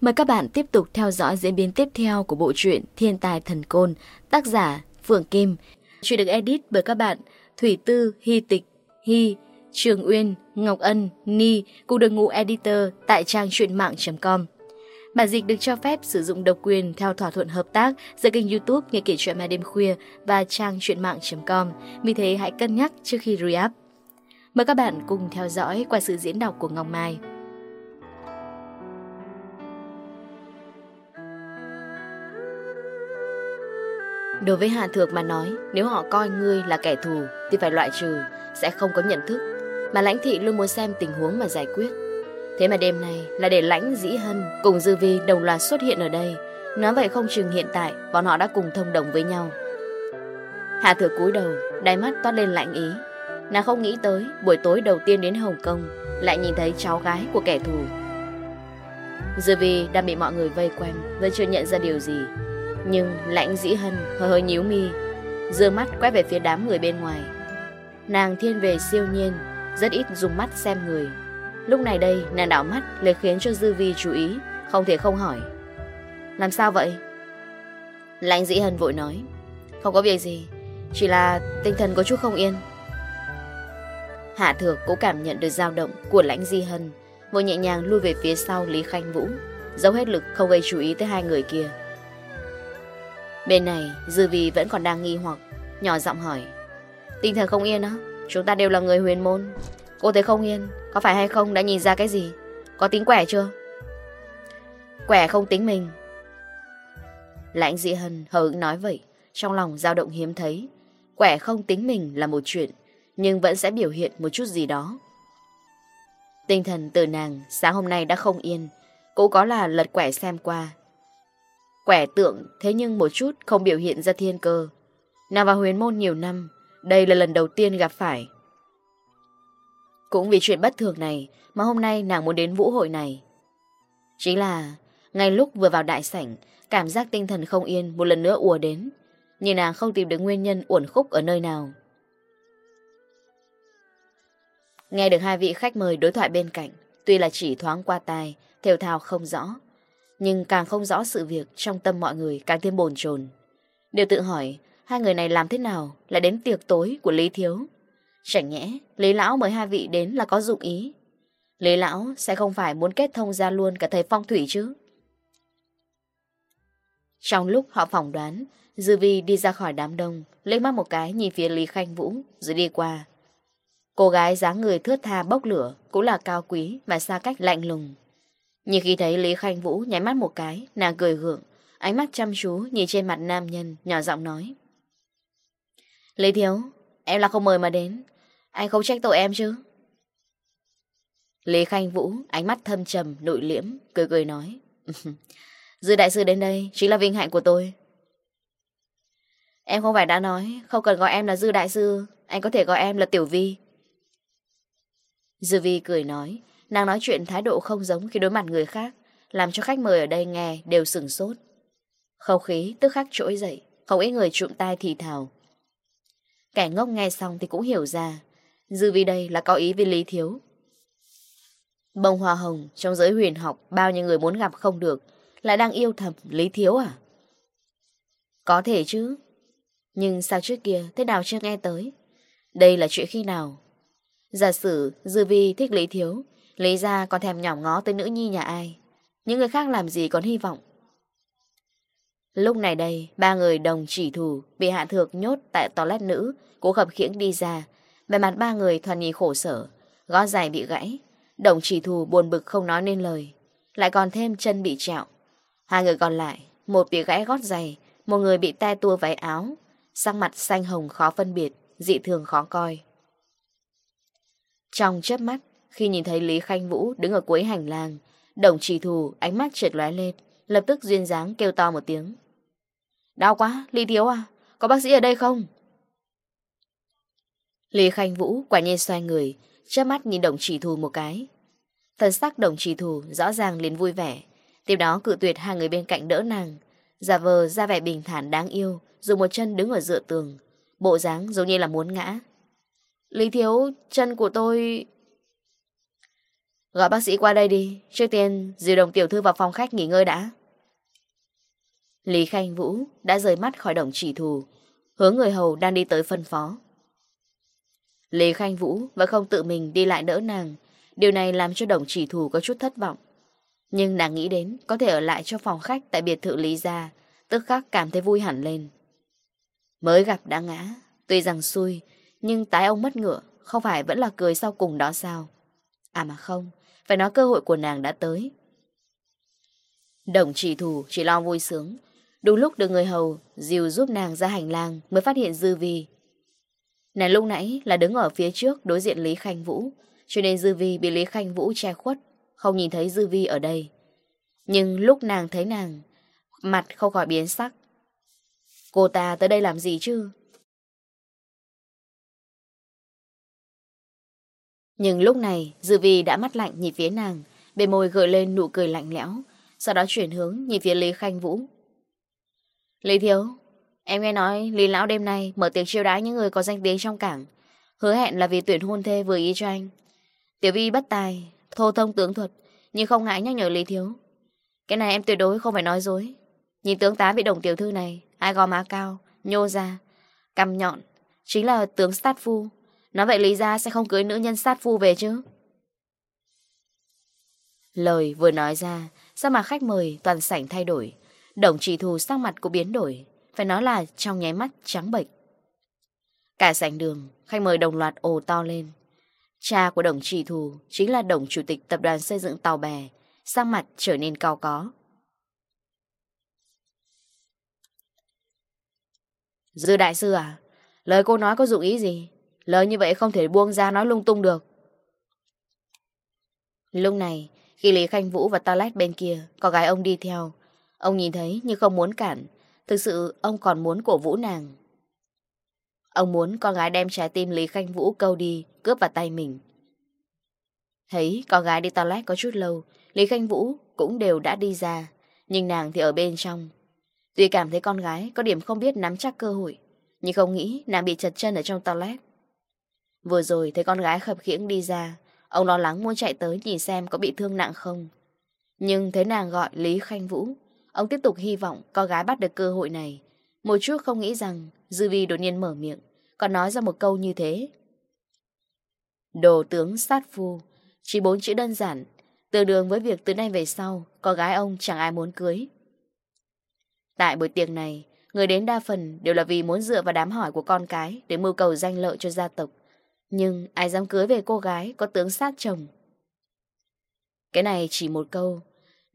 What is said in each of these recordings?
Mời các bạn tiếp tục theo dõi diễn biến tiếp theo của bộ truyện Thiên tài thần côn, tác giả Phượng Kim. Chuyện được edit bởi các bạn Thủy Tư, Hy Tịch, Hy, Trường Uyên, Ngọc Ân, Ni cùng đội ngũ editor tại trang truyện mạng.com. Bản dịch được cho phép sử dụng độc quyền theo thỏa thuận hợp tác giữa kênh YouTube Nghe kể chuyện ma đêm khuya và trang truyện mạng.com. Vì thế hãy cân nhắc trước khi re-up. Mời các bạn cùng theo dõi qua sự diễn đọc của Ngọc Mai. Đối với Hà Thược mà nói, nếu họ coi ngươi là kẻ thù thì phải loại trừ, sẽ không có nhận thức. Mà lãnh thị luôn muốn xem tình huống mà giải quyết. Thế mà đêm nay là để Lãnh Dĩ Hân cùng Dư Vi đồng loạt xuất hiện ở đây. Nói vậy không chừng hiện tại bọn họ đã cùng thông đồng với nhau. Hạ thừa cúi đầu, đáy mắt toát lên lạnh ý. Nàng không nghĩ tới buổi tối đầu tiên đến Hồng Kông lại nhìn thấy cháu gái của kẻ thù. Dư Vi đang bị mọi người vây quanh vẫn chưa nhận ra điều gì. Nhưng Lãnh Dĩ Hân hơi hơi nhíu mi, dưa mắt quét về phía đám người bên ngoài. Nàng thiên về siêu nhiên, rất ít dùng mắt xem người. Lúc này đây, nàng đảo mắt lại khiến cho Dư Vi chú ý, không thể không hỏi. Làm sao vậy? Lãnh dĩ hân vội nói. Không có việc gì, chỉ là tinh thần có chút không yên. Hạ thược cũng cảm nhận được dao động của lãnh di hân, vội nhẹ nhàng lui về phía sau Lý Khanh Vũ, giấu hết lực không gây chú ý tới hai người kia. Bên này, Dư Vi vẫn còn đang nghi hoặc, nhỏ giọng hỏi. Tinh thần không yên á, chúng ta đều là người huyền môn. Cô thấy không yên, Có phải hay không, đã nhìn ra cái gì? Có tính quẻ chưa? Quẻ không tính mình. Lãnh dị hân hờ nói vậy, Trong lòng dao động hiếm thấy. Quẻ không tính mình là một chuyện, Nhưng vẫn sẽ biểu hiện một chút gì đó. Tinh thần từ nàng Sáng hôm nay đã không yên, Cũng có là lật quẻ xem qua. Quẻ tượng thế nhưng một chút Không biểu hiện ra thiên cơ. Nàng vào huyền môn nhiều năm, Đây là lần đầu tiên gặp phải. Cũng vì chuyện bất thường này mà hôm nay nàng muốn đến vũ hội này. Chính là, ngay lúc vừa vào đại sảnh, cảm giác tinh thần không yên một lần nữa ùa đến. Nhưng nàng không tìm được nguyên nhân uẩn khúc ở nơi nào. Nghe được hai vị khách mời đối thoại bên cạnh, tuy là chỉ thoáng qua tai, thều thào không rõ. Nhưng càng không rõ sự việc trong tâm mọi người càng thêm bồn chồn Đều tự hỏi, hai người này làm thế nào lại đến tiệc tối của Lý Thiếu? Chẳng nhẽ, Lý Lão mời hai vị đến là có dụng ý. Lý Lão sẽ không phải muốn kết thông ra luôn cả thầy phong thủy chứ. Trong lúc họ phỏng đoán, Dư Vi đi ra khỏi đám đông, lên mắt một cái nhìn phía Lý Khanh Vũ, rồi đi qua. Cô gái dáng người thướt tha bốc lửa, cũng là cao quý và xa cách lạnh lùng. Nhưng khi thấy Lý Khanh Vũ nháy mắt một cái, nàng cười gượng, ánh mắt chăm chú nhìn trên mặt nam nhân, nhỏ giọng nói. Lý Thiếu, Em là không mời mà đến. Anh không trách tội em chứ? Lý Khanh Vũ Ánh mắt thâm trầm, nội liễm Cười cười nói. Dư đại sư đến đây chính là vinh hạnh của tôi. Em không phải đã nói Không cần gọi em là Dư đại sư Anh có thể gọi em là Tiểu Vi. Dư Vi cười nói Nàng nói chuyện thái độ không giống khi đối mặt người khác Làm cho khách mời ở đây nghe đều sửng sốt. Không khí tức khắc trỗi dậy Không ít người trụm tai thì thào. Kẻ ngốc nghe xong thì cũng hiểu ra. Dư vì đây là có ý với Lý Thiếu. Bông hoa hồng, Trong giới huyền học, Bao nhiêu người muốn gặp không được, Lại đang yêu thầm Lý Thiếu à? Có thể chứ, Nhưng sao trước kia thế nào chưa nghe tới? Đây là chuyện khi nào? Giả sử Dư Vi thích Lý Thiếu, Lý ra còn thèm nhỏ ngó tới nữ nhi nhà ai? Những người khác làm gì còn hy vọng? Lúc này đây, ba người đồng chỉ thủ bị hạ thược nhốt tại toilet nữ, cố khập khiễng đi ra. Về mặt ba người thoàn nhì khổ sở, gó dài bị gãy. Đồng chỉ thù buồn bực không nói nên lời. Lại còn thêm chân bị trạo. Hai người còn lại, một bị gãy gót giày, một người bị te tua váy áo. Sắc mặt xanh hồng khó phân biệt, dị thường khó coi. Trong chớp mắt, khi nhìn thấy Lý Khanh Vũ đứng ở cuối hành lang, đồng chỉ thù ánh mắt trượt lóe lên lập tức duyên dáng kêu to một tiếng. Đau quá, Lý Thiếu à, có bác sĩ ở đây không? Lý Khanh Vũ quả nhiên xoay người, chớp mắt nhìn đồng chỉ thù một cái. Thần sắc đồng chỉ thù rõ ràng liền vui vẻ, tiếp đó cự tuyệt hai người bên cạnh đỡ nàng, giả vờ ra vẻ bình thản đáng yêu, dùng một chân đứng ở dựa tường, bộ dáng giống như là muốn ngã. Lý Thiếu, chân của tôi... Gọi bác sĩ qua đây đi, trước tiên dìu đồng tiểu thư vào phòng khách nghỉ ngơi đã. Lý Khanh Vũ đã rời mắt khỏi đồng chỉ thù, hướng người hầu đang đi tới phân phó. Lý Khanh Vũ vẫn không tự mình đi lại đỡ nàng, điều này làm cho đồng chỉ thù có chút thất vọng. Nhưng nàng nghĩ đến có thể ở lại cho phòng khách tại biệt thự Lý Gia, tức khắc cảm thấy vui hẳn lên. Mới gặp đã ngã, tuy rằng xui, nhưng tái ông mất ngựa, không phải vẫn là cười sau cùng đó sao? À mà không, phải nói cơ hội của nàng đã tới. Đồng chỉ thù chỉ lo vui sướng, Đúng lúc được người hầu dìu giúp nàng ra hành lang mới phát hiện Dư Vi. Nàng lúc nãy là đứng ở phía trước đối diện Lý Khanh Vũ, cho nên Dư Vi bị Lý Khanh Vũ che khuất, không nhìn thấy Dư Vi ở đây. Nhưng lúc nàng thấy nàng, mặt không khỏi biến sắc. Cô ta tới đây làm gì chứ? Nhưng lúc này, Dư Vi đã mắt lạnh nhìn phía nàng, bề môi gợi lên nụ cười lạnh lẽo, sau đó chuyển hướng nhìn phía Lý Khanh Vũ Lý Thiếu, em nghe nói Lý Lão đêm nay mở tiệc chiêu đãi những người có danh tiếng trong cảng. Hứa hẹn là vì tuyển hôn thê vừa ý cho anh. Tiểu Vi bất tài, thô thông tướng thuật, nhưng không ngại nhắc nhở Lý Thiếu. Cái này em tuyệt đối không phải nói dối. Nhìn tướng tá bị đồng tiểu thư này, ai gò má cao, nhô ra, cầm nhọn, chính là tướng sát phu. Nói vậy Lý Gia sẽ không cưới nữ nhân sát phu về chứ. Lời vừa nói ra, sao mà khách mời toàn sảnh thay đổi. Đồng chỉ thù sang mặt cũng biến đổi, phải nói là trong nháy mắt trắng bệnh. Cả sảnh đường, khách mời đồng loạt ồ to lên. Cha của đồng chỉ thù chính là đồng chủ tịch tập đoàn xây dựng tàu bè, sang mặt trở nên cao có. Dư đại sư à, lời cô nói có dụng ý gì? Lời như vậy không thể buông ra nói lung tung được. Lúc này, khi Lý Khanh Vũ và toilet bên kia, có gái ông đi theo, Ông nhìn thấy nhưng không muốn cản. Thực sự ông còn muốn cổ vũ nàng. Ông muốn con gái đem trái tim Lý Khanh Vũ câu đi, cướp vào tay mình. Thấy con gái đi toilet có chút lâu, Lý Khanh Vũ cũng đều đã đi ra, nhưng nàng thì ở bên trong. Tuy cảm thấy con gái có điểm không biết nắm chắc cơ hội, nhưng không nghĩ nàng bị chật chân ở trong toilet. Vừa rồi thấy con gái khập khiễng đi ra, ông lo lắng muốn chạy tới nhìn xem có bị thương nặng không. Nhưng thấy nàng gọi Lý Khanh Vũ, Ông tiếp tục hy vọng có gái bắt được cơ hội này. Một chút không nghĩ rằng Dư Vi đột nhiên mở miệng, còn nói ra một câu như thế. Đồ tướng sát phu, chỉ bốn chữ đơn giản, tương đương với việc từ nay về sau, có gái ông chẳng ai muốn cưới. Tại buổi tiệc này, người đến đa phần đều là vì muốn dựa vào đám hỏi của con cái để mưu cầu danh lợi cho gia tộc. Nhưng ai dám cưới về cô gái có tướng sát chồng. Cái này chỉ một câu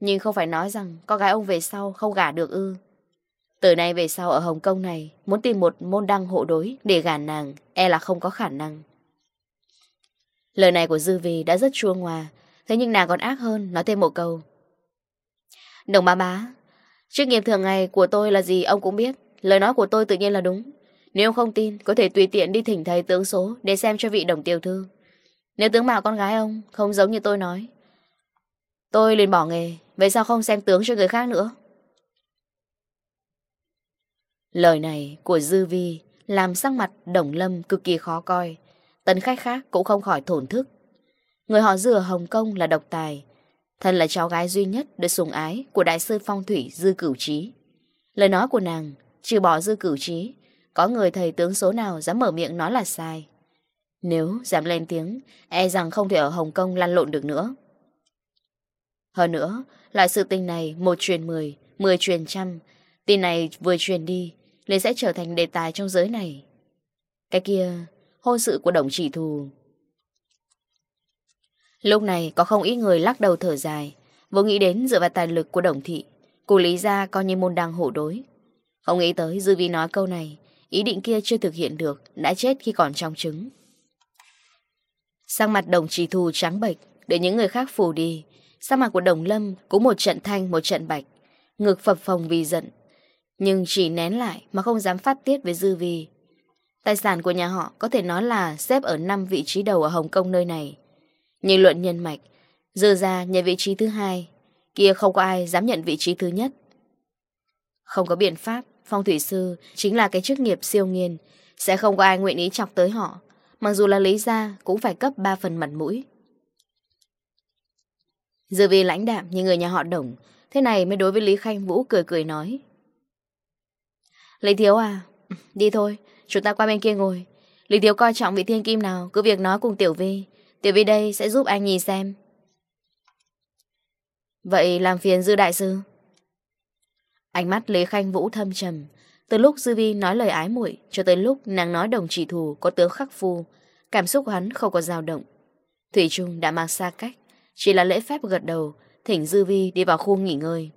nhưng không phải nói rằng con gái ông về sau không gả được ư. Từ nay về sau ở Hồng Kông này, muốn tìm một môn đăng hộ đối để gả nàng, e là không có khả năng. Lời này của Dư Vì đã rất chua ngoà, thế nhưng nàng còn ác hơn, nói thêm một câu. Đồng bá bá, chức nghiệp thường ngày của tôi là gì ông cũng biết, lời nói của tôi tự nhiên là đúng. Nếu ông không tin, có thể tùy tiện đi thỉnh thầy tướng số để xem cho vị đồng tiểu thư. Nếu tướng mạo con gái ông không giống như tôi nói, tôi liền bỏ nghề, Vậy sao không xem tướng cho người khác nữa? Lời này của Dư Vi làm sắc mặt Đồng Lâm cực kỳ khó coi. tân khách khác cũng không khỏi thổn thức. Người họ dừa Hồng Kông là độc tài. Thân là cháu gái duy nhất được sủng ái của đại sư phong thủy Dư Cửu Trí. Lời nói của nàng, trừ bỏ Dư Cửu Trí, có người thầy tướng số nào dám mở miệng nói là sai. Nếu dám lên tiếng, e rằng không thể ở Hồng Kông lăn lộn được nữa. Hơn nữa, Loại sự tình này một truyền mười, mười truyền trăm. Tin này vừa truyền đi, liền sẽ trở thành đề tài trong giới này. Cái kia, hôn sự của đồng chỉ thù. Lúc này có không ít người lắc đầu thở dài, vô nghĩ đến dựa vào tài lực của đồng thị. Cụ lý ra coi như môn đang hổ đối. Không nghĩ tới Dư Vi nói câu này, ý định kia chưa thực hiện được, đã chết khi còn trong trứng. Sang mặt đồng chỉ thù trắng bệch, để những người khác phù đi, sao mặt của Đồng Lâm cũng một trận thanh, một trận bạch. Ngực phập phòng vì giận. Nhưng chỉ nén lại mà không dám phát tiết với Dư Vi. Tài sản của nhà họ có thể nói là xếp ở 5 vị trí đầu ở Hồng Kông nơi này. Nhưng luận nhân mạch, Dư ra nhận vị trí thứ hai, Kia không có ai dám nhận vị trí thứ nhất. Không có biện pháp, Phong thủy sư chính là cái chức nghiệp siêu nghiên, Sẽ không có ai nguyện ý chọc tới họ. Mặc dù là lý ra cũng phải cấp 3 phần mặt mũi. Giờ vì lãnh đạm như người nhà họ đồng, thế này mới đối với Lý Khanh Vũ cười cười nói. Lý Thiếu à, đi thôi, chúng ta qua bên kia ngồi. Lý Thiếu coi trọng vị thiên kim nào, cứ việc nói cùng Tiểu Vi. Tiểu Vi đây sẽ giúp anh nhìn xem. Vậy làm phiền Dư Đại Sư. Ánh mắt Lý Khanh Vũ thâm trầm. Từ lúc Dư Vi nói lời ái muội cho tới lúc nàng nói đồng chỉ thù có tướng khắc phu, cảm xúc hắn không có dao động. Thủy Trung đã mang xa cách. Chỉ là lễ phép gật đầu, Thỉnh Dư Vi đi vào khu nghỉ ngơi.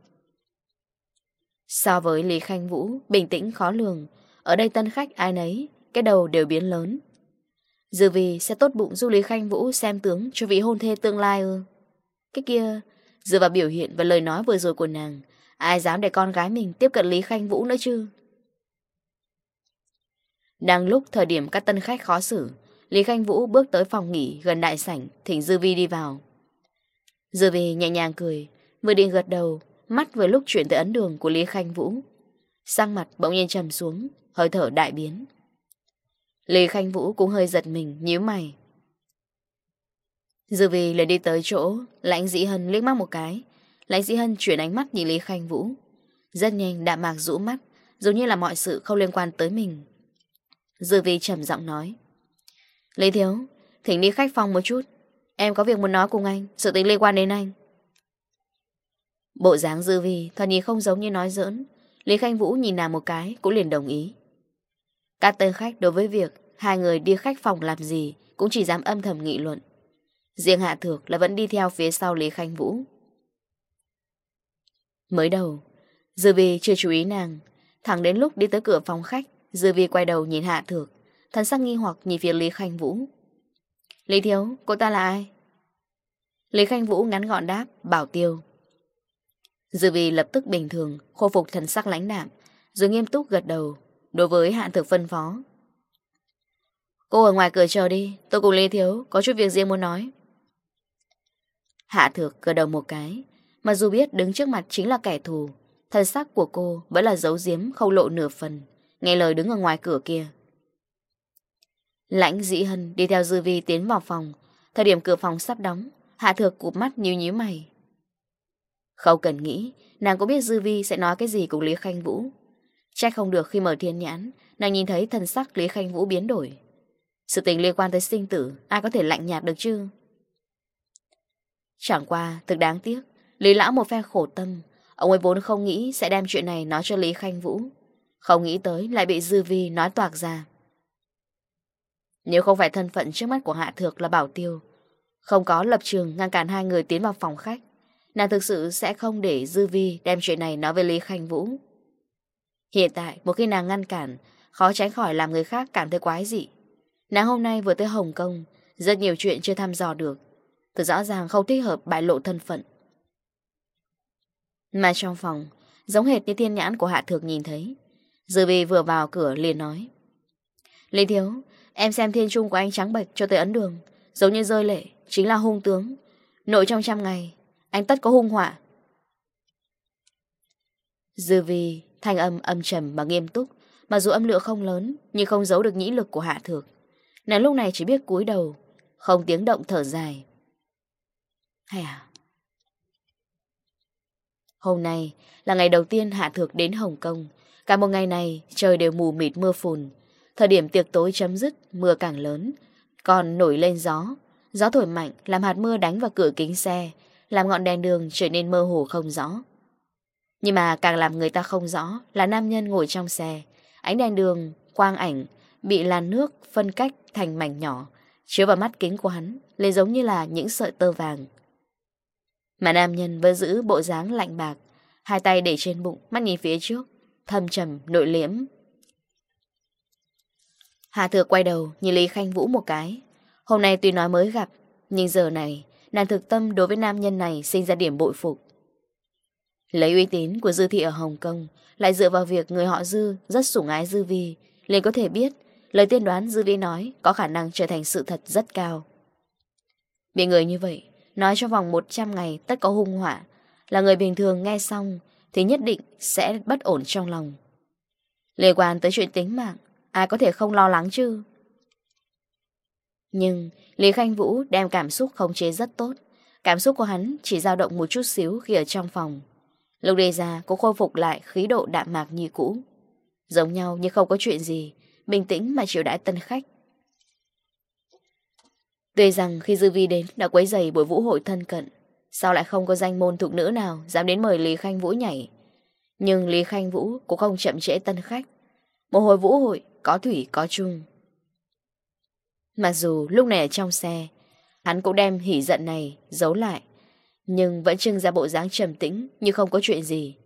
So với Lý Khanh Vũ, Bình tĩnh khó lường. Ở đây tân khách ai nấy, Cái đầu đều biến lớn. Dư Vi sẽ tốt bụng du Lý Khanh Vũ Xem tướng cho vị hôn thê tương lai ư. Cái kia, Dựa vào biểu hiện và lời nói vừa rồi của nàng, Ai dám để con gái mình tiếp cận Lý Khanh Vũ nữa chứ? Đang lúc thời điểm các tân khách khó xử, Lý Khanh Vũ bước tới phòng nghỉ gần đại sảnh, Thỉnh Dư Vi đi vào dư về nhẹ nhàng cười, vừa định gật đầu, mắt vừa lúc chuyển tới ấn đường của Lý Khanh Vũ. Sang mặt bỗng nhiên trầm xuống, hơi thở đại biến. Lý Khanh Vũ cũng hơi giật mình, nhíu mày. Dư vì lại đi tới chỗ, lãnh dĩ hân liếc mắt một cái. Lãnh dĩ hân chuyển ánh mắt nhìn Lý Khanh Vũ. Rất nhanh đạm mạc rũ mắt, giống như là mọi sự không liên quan tới mình. Dư vì trầm giọng nói. Lý Thiếu, thỉnh đi khách phòng một chút. Em có việc muốn nói cùng anh, Sự tính liên quan đến anh. Bộ dáng dư vi Thật nhìn không giống như nói giỡn. Lý Khanh Vũ nhìn nàng một cái, Cũng liền đồng ý. Các tên khách đối với việc Hai người đi khách phòng làm gì Cũng chỉ dám âm thầm nghị luận. Riêng Hạ Thược là vẫn đi theo phía sau Lý Khanh Vũ. Mới đầu, Dư vi chưa chú ý nàng. Thẳng đến lúc đi tới cửa phòng khách, Dư vi quay đầu nhìn Hạ Thược, Thần sắc nghi hoặc nhìn phía Lý Khanh Vũ. Lý Thiếu, cô ta là ai? Lý Khanh Vũ ngắn gọn đáp, bảo tiêu. Dư vì lập tức bình thường, khôi phục thần sắc lãnh đạm, rồi nghiêm túc gật đầu, đối với hạn thực phân phó. Cô ở ngoài cửa chờ đi, tôi cùng Lý Thiếu, có chút việc riêng muốn nói. Hạ thược gật đầu một cái, mà dù biết đứng trước mặt chính là kẻ thù, thần sắc của cô vẫn là giấu giếm không lộ nửa phần, nghe lời đứng ở ngoài cửa kia. Lãnh dĩ hân đi theo dư vi tiến vào phòng. Thời điểm cửa phòng sắp đóng, Hạ Thược cụp mắt nhíu nhíu mày. Không cần nghĩ, nàng cũng biết dư vi sẽ nói cái gì cùng Lý Khanh Vũ. Chắc không được khi mở thiên nhãn, nàng nhìn thấy thần sắc Lý Khanh Vũ biến đổi. Sự tình liên quan tới sinh tử, ai có thể lạnh nhạt được chứ? Chẳng qua, thực đáng tiếc, Lý Lão một phen khổ tâm. Ông ấy vốn không nghĩ sẽ đem chuyện này nói cho Lý Khanh Vũ. Không nghĩ tới lại bị dư vi nói toạc ra. Nếu không phải thân phận trước mắt của Hạ Thược là Bảo Tiêu, không có lập trường ngăn cản hai người tiến vào phòng khách, nàng thực sự sẽ không để Dư Vi đem chuyện này nói với Lý Khanh Vũ. Hiện tại, một khi nàng ngăn cản, khó tránh khỏi làm người khác cảm thấy quái dị. Nàng hôm nay vừa tới Hồng Kông, rất nhiều chuyện chưa thăm dò được. Từ rõ ràng không thích hợp bại lộ thân phận. Mà trong phòng, giống hệt như thiên nhãn của Hạ Thược nhìn thấy. Dư Vi vừa vào cửa liền nói. Lý Thiếu, Em xem thiên trung của anh trắng bạch cho tới ấn đường, Giống như rơi lệ, Chính là hung tướng. Nội trong trăm ngày, Anh tất có hung hỏa Dư vì thanh âm âm trầm mà nghiêm túc mà dù âm lượng không lớn, Nhưng không giấu được nhĩ lực của hạ thược. Nàng lúc này chỉ biết cúi đầu, Không tiếng động thở dài. Hay à? Hôm nay là ngày đầu tiên Hạ Thược đến Hồng Kông. Cả một ngày này, trời đều mù mịt mưa phùn Thời điểm tiệc tối chấm dứt, mưa càng lớn, còn nổi lên gió. Gió thổi mạnh làm hạt mưa đánh vào cửa kính xe, làm ngọn đèn đường trở nên mơ hồ không rõ. Nhưng mà càng làm người ta không rõ là nam nhân ngồi trong xe. Ánh đèn đường, quang ảnh, bị làn nước phân cách thành mảnh nhỏ, chiếu vào mắt kính của hắn, lấy giống như là những sợi tơ vàng. Mà nam nhân vẫn giữ bộ dáng lạnh bạc, hai tay để trên bụng, mắt nhìn phía trước, thâm trầm, nội liễm, Hà Thừa quay đầu nhìn Lý Khanh Vũ một cái. Hôm nay tuy nói mới gặp, nhưng giờ này nàng thực tâm đối với nam nhân này sinh ra điểm bội phục. Lấy uy tín của Dư Thị ở Hồng Kông, lại dựa vào việc người họ Dư rất sủng ái Dư Vi, liền có thể biết lời tiên đoán Dư Vi nói có khả năng trở thành sự thật rất cao. Bị người như vậy, nói trong vòng 100 ngày tất có hung họa, là người bình thường nghe xong thì nhất định sẽ bất ổn trong lòng. Liên quan tới chuyện tính mạng, Ai có thể không lo lắng chứ? Nhưng Lý Khanh Vũ đem cảm xúc khống chế rất tốt. Cảm xúc của hắn chỉ dao động một chút xíu khi ở trong phòng. Lúc đề ra cũng khôi phục lại khí độ đạm mạc như cũ. Giống nhau như không có chuyện gì, Bình tĩnh mà chịu đãi tân khách. Tuy rằng khi Dư Vi đến đã quấy giày buổi vũ hội thân cận, Sao lại không có danh môn thục nữ nào Dám đến mời Lý Khanh Vũ nhảy? Nhưng Lý Khanh Vũ cũng không chậm trễ tân khách. Một hồi vũ hội có thủy có chung. Mặc dù lúc này ở trong xe, hắn cũng đem hỉ giận này giấu lại, nhưng vẫn trưng ra bộ dáng trầm tĩnh như không có chuyện gì.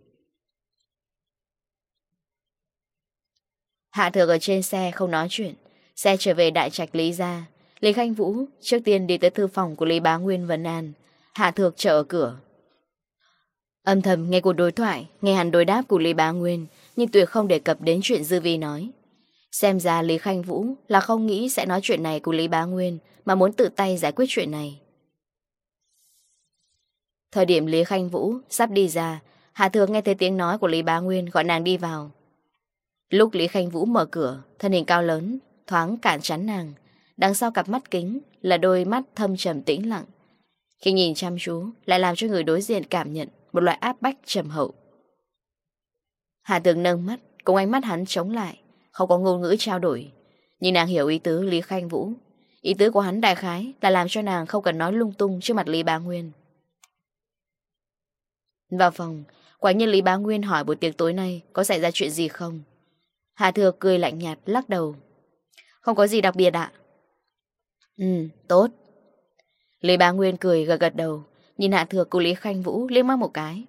Hạ thược ở trên xe không nói chuyện, xe trở về đại trạch Lý ra. Lý Khanh Vũ trước tiên đi tới thư phòng của Lý Bá Nguyên Vân An, Hạ thược chờ ở cửa. Âm thầm nghe cuộc đối thoại, nghe hắn đối đáp của Lý Bá Nguyên, nhưng tuyệt không đề cập đến chuyện Dư Vi nói. Xem ra Lý Khanh Vũ là không nghĩ sẽ nói chuyện này của Lý Bá Nguyên mà muốn tự tay giải quyết chuyện này. Thời điểm Lý Khanh Vũ sắp đi ra, Hạ Thường nghe thấy tiếng nói của Lý Bá Nguyên gọi nàng đi vào. Lúc Lý Khanh Vũ mở cửa, thân hình cao lớn, thoáng cản chắn nàng. Đằng sau cặp mắt kính là đôi mắt thâm trầm tĩnh lặng. Khi nhìn chăm chú, lại làm cho người đối diện cảm nhận một loại áp bách trầm hậu. Hạ Tường nâng mắt, cùng ánh mắt hắn chống lại. Không có ngôn ngữ trao đổi. Nhưng nàng hiểu ý tứ Lý Khanh Vũ. Ý tứ của hắn đại khái là làm cho nàng không cần nói lung tung trước mặt Lý Bá Nguyên. Vào phòng, Quả nhiên Lý Bá Nguyên hỏi buổi tiệc tối nay Có xảy ra chuyện gì không? Hà Thừa cười lạnh nhạt, lắc đầu. Không có gì đặc biệt ạ? Ừ tốt. Lý Bá Nguyên cười gật gật đầu, Nhìn Hạ Thừa cùng Lý Khanh Vũ liếc mắt một cái.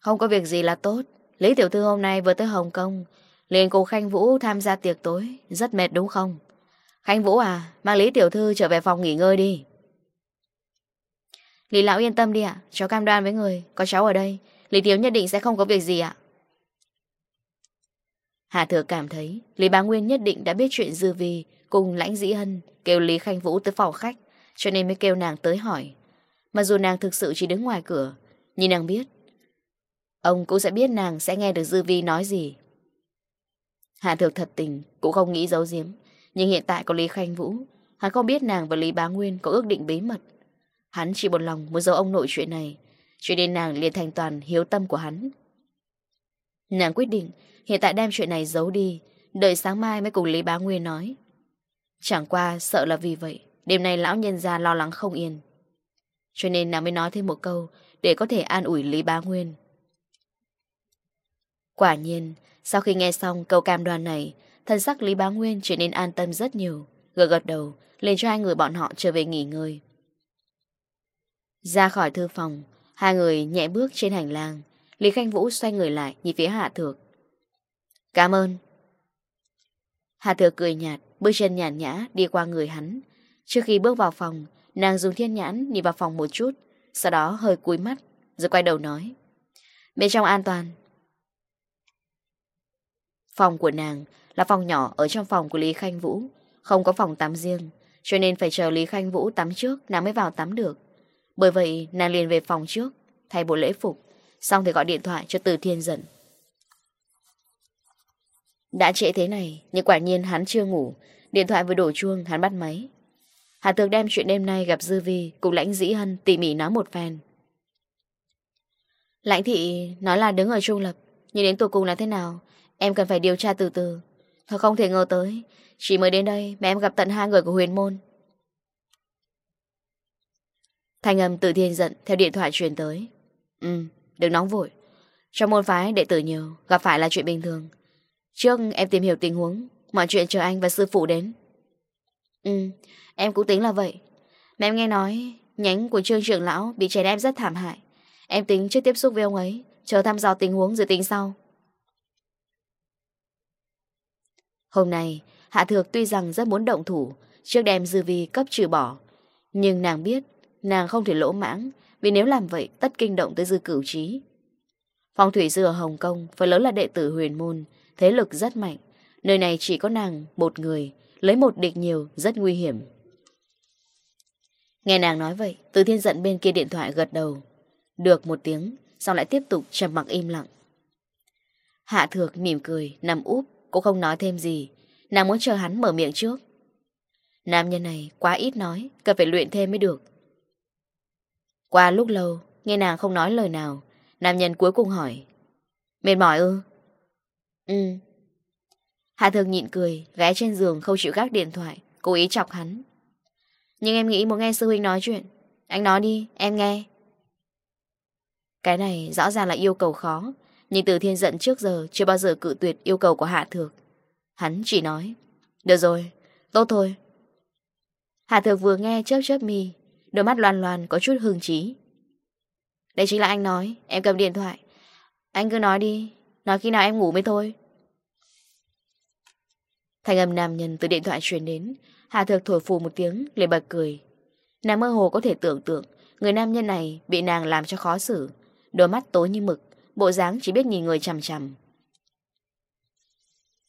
Không có việc gì là tốt. Lý Tiểu Thư hôm nay vừa tới Hồng Kông liên cùng Khanh Vũ tham gia tiệc tối. Rất mệt đúng không? Khanh Vũ à Mang Lý Tiểu Thư trở về phòng nghỉ ngơi đi. Lý Lão yên tâm đi ạ. Cháu cam đoan với người, Có cháu ở đây. Lý Tiếu nhất định sẽ không có việc gì ạ. Hà Thừa cảm thấy, Lý Bá Nguyên nhất định đã biết chuyện Dư Vi Cùng Lãnh Dĩ Hân Kêu Lý Khanh Vũ tới phòng khách, Cho nên mới kêu nàng tới hỏi. Mặc dù nàng thực sự chỉ đứng ngoài cửa, Nhưng nàng biết. Ông cũng sẽ biết nàng sẽ nghe được Dư Vi nói gì. Hạ Thược thật tình, cũng không nghĩ giấu giếm. Nhưng hiện tại có Lý Khanh Vũ, hắn không biết nàng và Lý Bá Nguyên có ước định bí mật. Hắn chỉ buồn lòng muốn giấu ông nội chuyện này, chuyện đến nàng liền thành toàn hiếu tâm của hắn. Nàng quyết định hiện tại đem chuyện này giấu đi, đợi sáng mai mới cùng Lý Bá Nguyên nói. Chẳng qua sợ là vì vậy, đêm nay lão nhân ra lo lắng không yên. Cho nên nàng mới nói thêm một câu để có thể an ủi Lý Bá Nguyên. Quả nhiên, sau khi nghe xong câu cam đoan này, thân sắc Lý Bá Nguyên trở nên an tâm rất nhiều, gật gật đầu, lên cho hai người bọn họ trở về nghỉ ngơi. Ra khỏi thư phòng, hai người nhẹ bước trên hành lang, Lý Khanh Vũ xoay người lại nhìn phía Hạ Thược. Cảm ơn. Hạ Thược cười nhạt, bước chân nhàn nhã đi qua người hắn. Trước khi bước vào phòng, nàng dùng thiên nhãn nhìn vào phòng một chút, sau đó hơi cúi mắt, rồi quay đầu nói. Bên trong an toàn, Phòng của nàng là phòng nhỏ ở trong phòng của Lý Khanh Vũ, không có phòng tắm riêng, cho nên phải chờ Lý Khanh Vũ tắm trước nàng mới vào tắm được. Bởi vậy nàng liền về phòng trước, thay bộ lễ phục, xong thì gọi điện thoại cho Từ Thiên Dận. Đã trễ thế này, nhưng quả nhiên hắn chưa ngủ, điện thoại vừa đổ chuông hắn bắt máy. Hà Thược đem chuyện đêm nay gặp Dư Vi cùng Lãnh Dĩ Hân tỉ mỉ nói một phen. Lãnh thị nói là đứng ở trung lập, nhưng đến tổ cùng là thế nào? Em cần phải điều tra từ từ. Thật không thể ngờ tới, Chỉ mới đến đây mà em gặp tận hai người của huyền môn. Thanh âm tự thiên giận Theo điện thoại truyền tới. Ừ đừng nóng vội. Trong môn phái, đệ tử nhiều, Gặp phải là chuyện bình thường. Trước em tìm hiểu tình huống, Mọi chuyện chờ anh và sư phụ đến. Ừ em cũng tính là vậy. Mẹ em nghe nói, Nhánh của trương trưởng lão bị trẻ em rất thảm hại. Em tính trước tiếp xúc với ông ấy, Chờ thăm dò tình huống dự tính sau. Hôm nay, Hạ Thược tuy rằng rất muốn động thủ, trước đem dư vi cấp trừ bỏ. Nhưng nàng biết, nàng không thể lỗ mãng, vì nếu làm vậy tất kinh động tới dư cửu trí. Phong thủy sư ở Hồng Kông phần lớn là đệ tử huyền môn, thế lực rất mạnh. Nơi này chỉ có nàng, một người, lấy một địch nhiều, rất nguy hiểm. Nghe nàng nói vậy, từ thiên giận bên kia điện thoại gật đầu. Được một tiếng, xong lại tiếp tục trầm mặc im lặng. Hạ thược mỉm cười, nằm úp, Cô không nói thêm gì. Nàng muốn chờ hắn mở miệng trước. Nam nhân này quá ít nói, Cần phải luyện thêm mới được. Qua lúc lâu, Nghe nàng không nói lời nào, Nam nhân cuối cùng hỏi. Mệt mỏi ư? Ừ. Hạ thường nhịn cười Gái trên giường không chịu gác điện thoại, Cố ý chọc hắn. Nhưng em nghĩ muốn nghe sư huynh nói chuyện. Anh nói đi, em nghe. Cái này rõ ràng là yêu cầu khó nhưng từ thiên giận trước giờ Chưa bao giờ cự tuyệt yêu cầu của Hạ Thược. Hắn chỉ nói Được rồi, tốt thôi. Hạ Thược vừa nghe chớp chớp mi Đôi mắt loàn loàn có chút hương trí Đây chính là anh nói Em cầm điện thoại. Anh cứ nói đi Nói khi nào em ngủ mới thôi. Thành âm nam nhân từ điện thoại truyền đến Hạ Thược thổi phù một tiếng Lê bật cười. Nàng mơ hồ có thể tưởng tượng Người nam nhân này bị nàng làm cho khó xử Đôi mắt tối như mực. Bộ dáng chỉ biết nhìn người chằm chằm.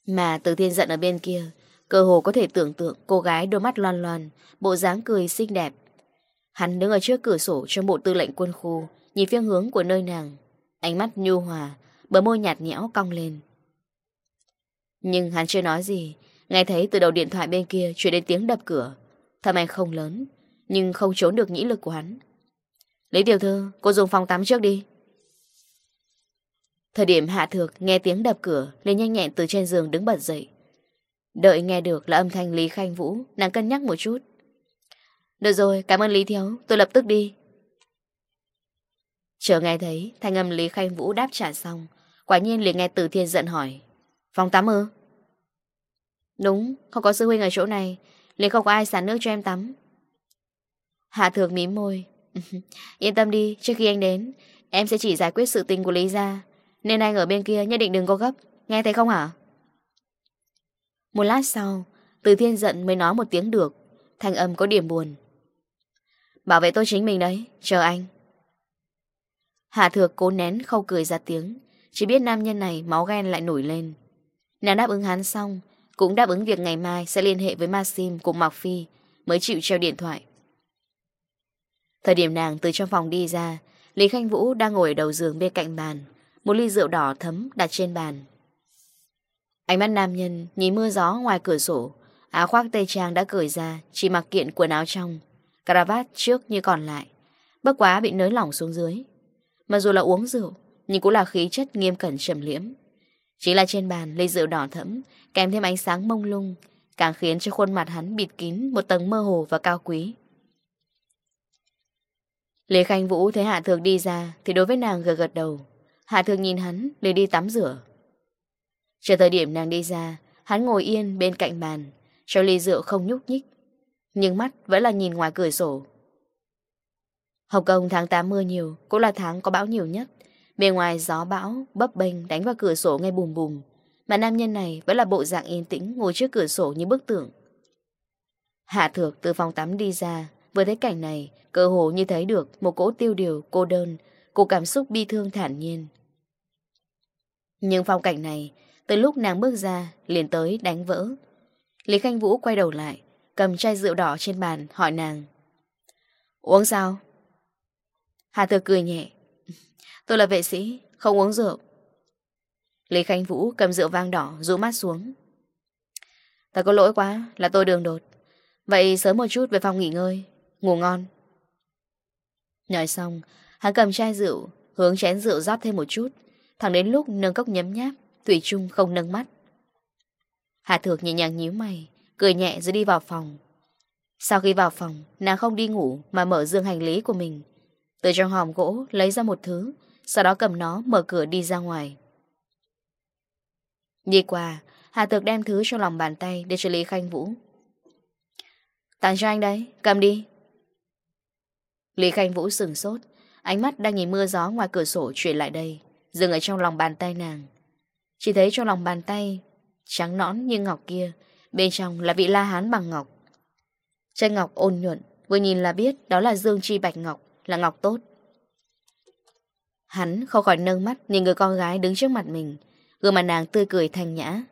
Mà từ thiên giận ở bên kia Cơ hồ có thể tưởng tượng cô gái đôi mắt loan loan Bộ dáng cười xinh đẹp. Hắn đứng ở trước cửa sổ trong bộ tư lệnh quân khu Nhìn phương hướng của nơi nàng. Ánh mắt nhu hòa Bờ môi nhạt nhẽo cong lên. Nhưng hắn chưa nói gì ngay thấy từ đầu điện thoại bên kia Chuyển đến tiếng đập cửa. Thầm anh không lớn Nhưng không trốn được nhĩ lực của hắn. Lý tiểu thư, cô dùng phòng tắm trước đi. Thời điểm Hạ Thược nghe tiếng đập cửa, lên nhanh nhẹn từ trên giường đứng bật dậy. Đợi nghe được là âm thanh Lý Khanh Vũ, nàng cân nhắc một chút. Được rồi, cảm ơn Lý Thiếu, tôi lập tức đi. Chờ nghe thấy, thanh âm Lý Khanh Vũ đáp trả xong. Quả nhiên liền nghe Từ Thiên giận hỏi. Phòng tắm ư? Đúng, không có sư huynh ở chỗ này, liền không có ai xả nước cho em tắm. Hạ Thược mím môi. Yên tâm đi, trước khi anh đến, em sẽ chỉ giải quyết sự tình của Lý gia nên anh ở bên kia nhất định đừng có gấp. Nghe thấy không hả? Một lát sau, Từ thiên giận mới nói một tiếng được. Thành âm có điểm buồn. Bảo vệ tôi chính mình đấy, Chờ anh. Hạ thược cố nén khâu cười ra tiếng. Chỉ biết nam nhân này máu ghen lại nổi lên. Nàng đáp ứng hắn xong, Cũng đáp ứng việc ngày mai sẽ liên hệ với Maxim cùng Mạc Phi, Mới chịu treo điện thoại. Thời điểm nàng từ trong phòng đi ra, Lý Khanh Vũ đang ngồi ở đầu giường bên cạnh bàn. Một ly rượu đỏ thấm đặt trên bàn. Ánh mắt nam nhân Nhìn mưa gió ngoài cửa sổ. Áo khoác tây trang đã cởi ra, Chỉ mặc kiện quần áo trong. Caravat trước như còn lại. Bất quá bị nới lỏng xuống dưới. Mặc dù là uống rượu, Nhưng cũng là khí chất nghiêm cẩn trầm liễm. Chỉ là trên bàn ly rượu đỏ thẫm, Kèm thêm ánh sáng mông lung, Càng khiến cho khuôn mặt hắn bịt kín Một tầng mơ hồ và cao quý. Lê Khanh Vũ thấy Hạ Thược đi ra Thì đối với nàng gật gật đầu. Hạ thường nhìn hắn để đi tắm rửa. Chờ thời điểm nàng đi ra, hắn ngồi yên bên cạnh bàn, cho ly rượu không nhúc nhích. Nhưng mắt vẫn là nhìn ngoài cửa sổ. Hồng Kông tháng 8 mưa nhiều, cũng là tháng có bão nhiều nhất. Bên ngoài gió bão, bấp bênh đánh vào cửa sổ ngay bùm bùm. Mà nam nhân này vẫn là bộ dạng yên tĩnh ngồi trước cửa sổ như bức tượng. Hạ thược từ phòng tắm đi ra, vừa thấy cảnh này, cơ hồ như thấy được một cỗ tiêu điều, cô đơn, cô cảm xúc bi thương thản nhiên, nhưng phong cảnh này, từ lúc nàng bước ra, liền tới đánh vỡ. Lý Khanh Vũ quay đầu lại, cầm chai rượu đỏ trên bàn, hỏi nàng. Uống sao? Hà Thừa cười nhẹ. Tôi là vệ sĩ, không uống rượu. Lý Khanh Vũ cầm rượu vang đỏ, rũ mắt xuống. Ta có lỗi quá, là tôi đường đột. Vậy sớm một chút về phòng nghỉ ngơi, ngủ ngon. Nói xong, hắn cầm chai rượu, hướng chén rượu rót thêm một chút, Thẳng đến lúc nâng cốc nhấm nháp Thủy Trung không nâng mắt. Hạ Thược nhẹ nhàng nhíu mày Cười nhẹ rồi đi vào phòng. Sau khi vào phòng Nàng không đi ngủ mà mở dương hành lý của mình. Từ trong hòm gỗ lấy ra một thứ Sau đó cầm nó mở cửa đi ra ngoài. Đi qua Hạ Thược đem thứ trong lòng bàn tay Để xử lý Khanh Vũ. Tặng cho anh đấy, cầm đi. Lý Khanh Vũ sừng sốt Ánh mắt đang nhìn mưa gió ngoài cửa sổ chuyển lại đây. Dừng ở trong lòng bàn tay nàng. Chỉ thấy trong lòng bàn tay, Trắng nõn như ngọc kia, Bên trong là vị la hán bằng ngọc. Chân ngọc ôn nhuận, Vừa nhìn là biết đó là dương chi bạch ngọc, Là ngọc tốt. Hắn không khỏi nâng mắt Nhìn người con gái đứng trước mặt mình, Gương mặt nàng tươi cười thanh nhã.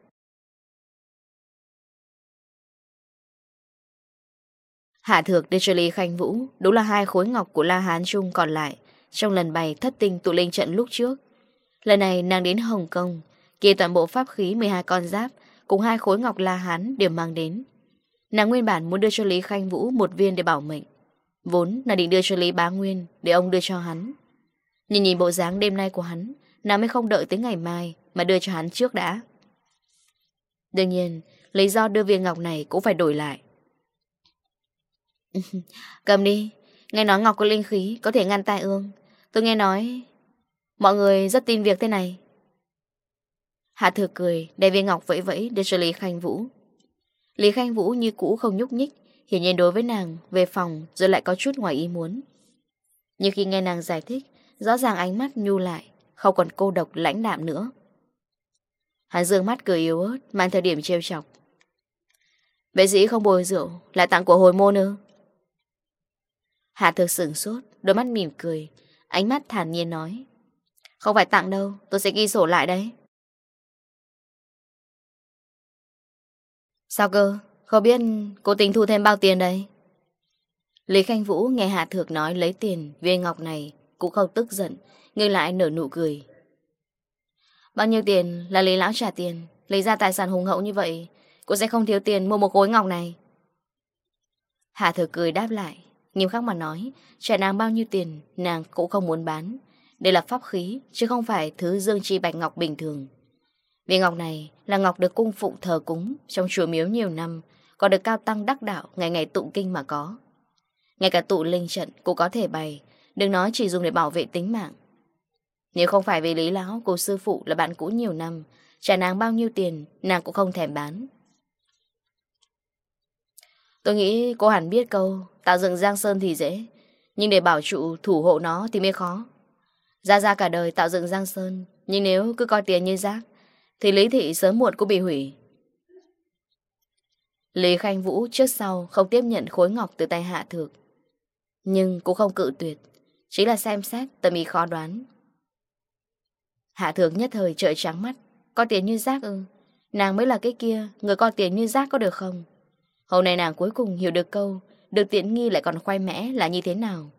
Hạ thược đưa cho Lý Khanh Vũ, Đúng là hai khối ngọc của La Hán Trung còn lại, Trong lần bày thất tinh tụ linh trận lúc trước. Lần này nàng đến Hồng Kông, Kia toàn bộ pháp khí 12 con giáp, Cùng hai khối ngọc La Hán đều mang đến. Nàng nguyên bản muốn đưa cho Lý Khanh Vũ Một viên để bảo mệnh. Vốn nàng định đưa cho Lý Bá Nguyên Để ông đưa cho hắn. Nhìn nhìn bộ dáng đêm nay của hắn, Nàng mới không đợi tới ngày mai Mà đưa cho hắn trước đã. Đương nhiên, Lý do đưa viên ngọc này cũng phải đổi lại. Cầm đi, Nghe nói ngọc có linh khí, Có thể ngăn tai ương. Tôi nghe nói Mọi người rất tin việc thế này. Hạ thừa cười, để viên ngọc vẫy vẫy để cho Lý Khanh Vũ. Lý Khanh Vũ như cũ không nhúc nhích, hiển nhiên đối với nàng, về phòng rồi lại có chút ngoài ý muốn. Như khi nghe nàng giải thích, rõ ràng ánh mắt nhu lại, không còn cô độc lãnh đạm nữa. Hắn dương mắt cười yếu ớt, mang thời điểm trêu chọc. Vệ dĩ không bồi rượu, lại tặng của hồi môn ư? Hạ thực sửng sốt, đôi mắt mỉm cười, ánh mắt thản nhiên nói. Không phải tặng đâu, Tôi sẽ ghi sổ lại đấy. Sao cơ? Không biết cô tính thu thêm bao tiền đấy Lý Khanh Vũ nghe Hạ Thược nói lấy tiền Viên ngọc này Cũng không tức giận Ngược lại nở nụ cười. Bao nhiêu tiền là Lý Lão trả tiền? Lấy ra tài sản hùng hậu như vậy, Cô sẽ không thiếu tiền mua một khối ngọc này. Hạ Thược cười đáp lại, Nghiêm khắc mà nói, Trả nàng bao nhiêu tiền, Nàng cũng không muốn bán. Đây là pháp khí, chứ không phải thứ dương chi bạch ngọc bình thường. Viên ngọc này là ngọc được cung phụng thờ cúng trong chùa miếu nhiều năm, còn được cao tăng đắc đạo ngày ngày tụng kinh mà có. Ngay cả tụ linh trận cũng có thể bày, đừng nói chỉ dùng để bảo vệ tính mạng. Nếu không phải vì Lý Lão, cô sư phụ là bạn cũ nhiều năm, trả nàng bao nhiêu tiền, nàng cũng không thèm bán. Tôi nghĩ cô hẳn biết câu, tạo dựng Giang Sơn thì dễ, nhưng để bảo trụ thủ hộ nó thì mới khó gia gia cả đời tạo dựng Giang Sơn, Nhưng nếu cứ coi tiền như rác, Thì Lý Thị sớm muộn cũng bị hủy. Lý Khanh Vũ trước sau không tiếp nhận khối ngọc từ tay Hạ Thược, Nhưng cũng không cự tuyệt, chỉ là xem xét tâm ý khó đoán. Hạ Thược nhất thời trợn trắng mắt Có tiền như rác ư. Nàng mới là cái kia, Người có tiền như rác có được không? Hôm nay nàng cuối cùng hiểu được câu, Được tiện nghi lại còn khoai mẽ là như thế nào?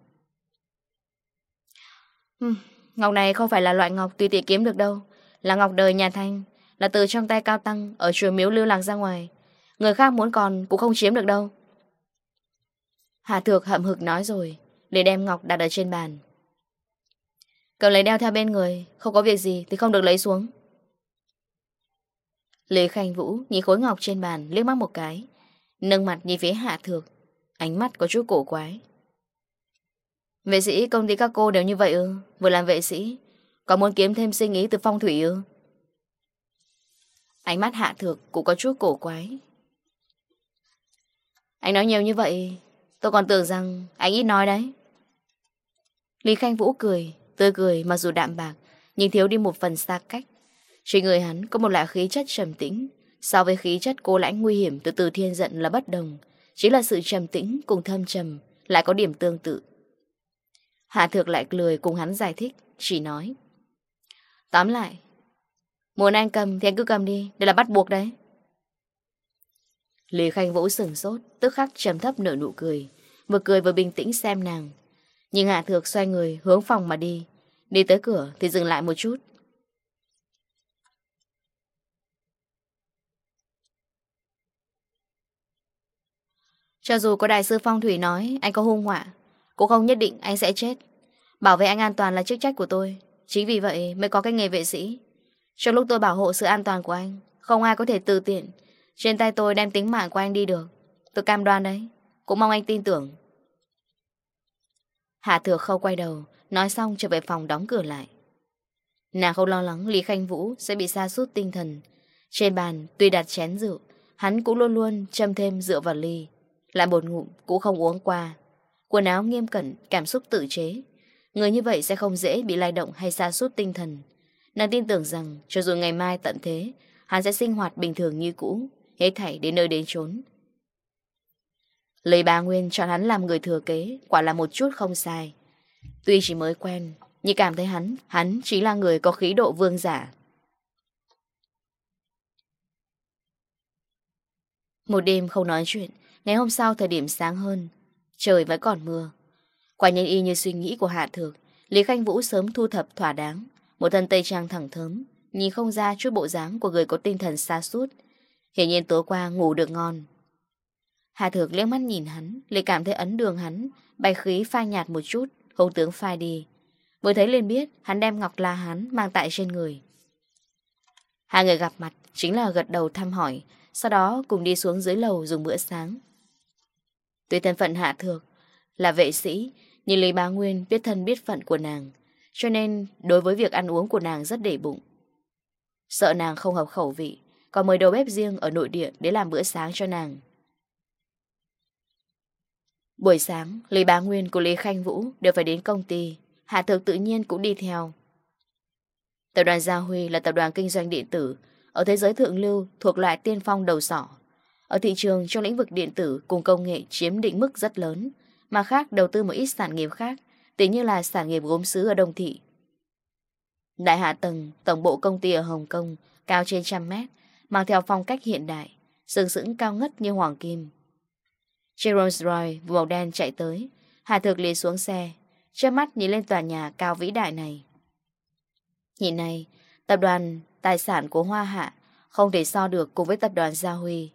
Hừm Ngọc này không phải là loại ngọc tùy tiện kiếm được đâu, Là ngọc đời nhà Thanh, Là từ trong tay cao tăng ở chùa miếu lưu lạc ra ngoài. Người khác muốn còn cũng không chiếm được đâu. Hà Thược hậm hực nói rồi, Để đem ngọc đặt ở trên bàn. Cầm lấy đeo theo bên người, Không có việc gì thì không được lấy xuống. Lý Khanh Vũ nhìn khối ngọc trên bàn liếc mắt một cái, Nâng mặt nhìn phía Hạ Thược, Ánh mắt có chút cổ quái. Vệ sĩ, công ty các cô đều như vậy ư? Vừa làm vệ sĩ Còn muốn kiếm thêm sinh ý từ phong thủy ư? Ánh mắt hạ thược cũng có chút cổ quái. Anh nói nhiều như vậy, Tôi còn tưởng rằng anh ít nói đấy. Lý Khanh Vũ cười, Tươi cười mặc dù đạm bạc, Nhưng thiếu đi một phần xa cách. Trên người hắn có một loại khí chất trầm tĩnh, So với khí chất cô lãnh nguy hiểm từ từ thiên giận là bất đồng. Chỉ là sự trầm tĩnh cùng thâm trầm Lại có điểm tương tự. Hạ Thược lại cười cùng hắn giải thích, chỉ nói. Tóm lại, muốn anh cầm thì anh cứ cầm đi, đây là bắt buộc đấy. Lý Khanh Vũ sừng sốt, tức khắc trầm thấp nở nụ cười, vừa cười vừa bình tĩnh xem nàng. Nhưng Hạ Thược xoay người hướng phòng mà đi, đi tới cửa thì dừng lại một chút. Cho dù có đại sư phong thủy nói anh có hung họa, cũng không nhất định anh sẽ chết. Bảo vệ anh an toàn là chức trách của tôi. Chính vì vậy mới có cái nghề vệ sĩ. Trong lúc tôi bảo hộ sự an toàn của anh, Không ai có thể từ tiện. Trên tay tôi đem tính mạng của anh đi được. Tôi cam đoan đấy. Cũng mong anh tin tưởng. Hạ thừa khâu quay đầu, Nói xong trở về phòng đóng cửa lại. Nàng không lo lắng Lý Khanh Vũ sẽ bị sa sút tinh thần. Trên bàn, tuy đặt chén rượu, Hắn cũng luôn luôn châm thêm rượu vào ly. Lại một ngụm cũng không uống qua. Quần áo nghiêm cẩn, cảm xúc tự chế. Người như vậy sẽ không dễ bị lay động hay sa sút tinh thần. Nàng tin tưởng rằng Cho dù ngày mai tận thế Hắn sẽ sinh hoạt bình thường như cũ Hết thảy đến nơi đến chốn. Lời bà Nguyên chọn hắn làm người thừa kế Quả là một chút không sai. Tuy chỉ mới quen Nhưng cảm thấy hắn Hắn chính là người có khí độ vương giả. Một đêm không nói chuyện Ngày hôm sau thời điểm sáng hơn Trời vẫn còn mưa. Quả nhân y như suy nghĩ của Hạ Thược, Lý Khanh Vũ sớm thu thập thỏa đáng, một thân tây trang thẳng thớm, nhìn không ra chút bộ dáng của người có tinh thần xa suốt. Hiển nhiên tối qua ngủ được ngon. Hạ Thược liếc mắt nhìn hắn, lại cảm thấy ấn đường hắn, bài khí phai nhạt một chút, hung tướng phai đi. vừa thấy liền biết hắn đem ngọc la hắn mang tại trên người. Hai người gặp mặt chính là gật đầu thăm hỏi, sau đó cùng đi xuống dưới lầu dùng bữa sáng. Tuy thân phận Hạ Thược là vệ sĩ, nhưng Lý Bá Nguyên biết thân biết phận của nàng, cho nên đối với việc ăn uống của nàng rất để bụng. Sợ nàng không hợp khẩu vị, còn mời đầu bếp riêng ở nội địa để làm bữa sáng cho nàng. Buổi sáng, Lý Bá Nguyên của Lý Khanh Vũ đều phải đến công ty, Hạ Thược tự nhiên cũng đi theo. Tập đoàn Gia Huy là tập đoàn kinh doanh điện tử, ở thế giới thượng lưu thuộc loại tiên phong đầu sỏ. Ở thị trường trong lĩnh vực điện tử cùng công nghệ chiếm định mức rất lớn, mà khác đầu tư một ít sản nghiệp khác, tính như là sản nghiệp gốm sứ ở Đông Thị. Đại hạ tầng, tổng bộ công ty ở Hồng Kông, cao trên trăm mét, mang theo phong cách hiện đại, sừng sững cao ngất như hoàng kim. Chiếc Rolls Royce màu đen chạy tới, Hà Thực liền xuống xe, chớp mắt nhìn lên tòa nhà cao vĩ đại này. Nhìn này, tập đoàn tài sản của Hoa Hạ không thể so được cùng với tập đoàn Gia Huy.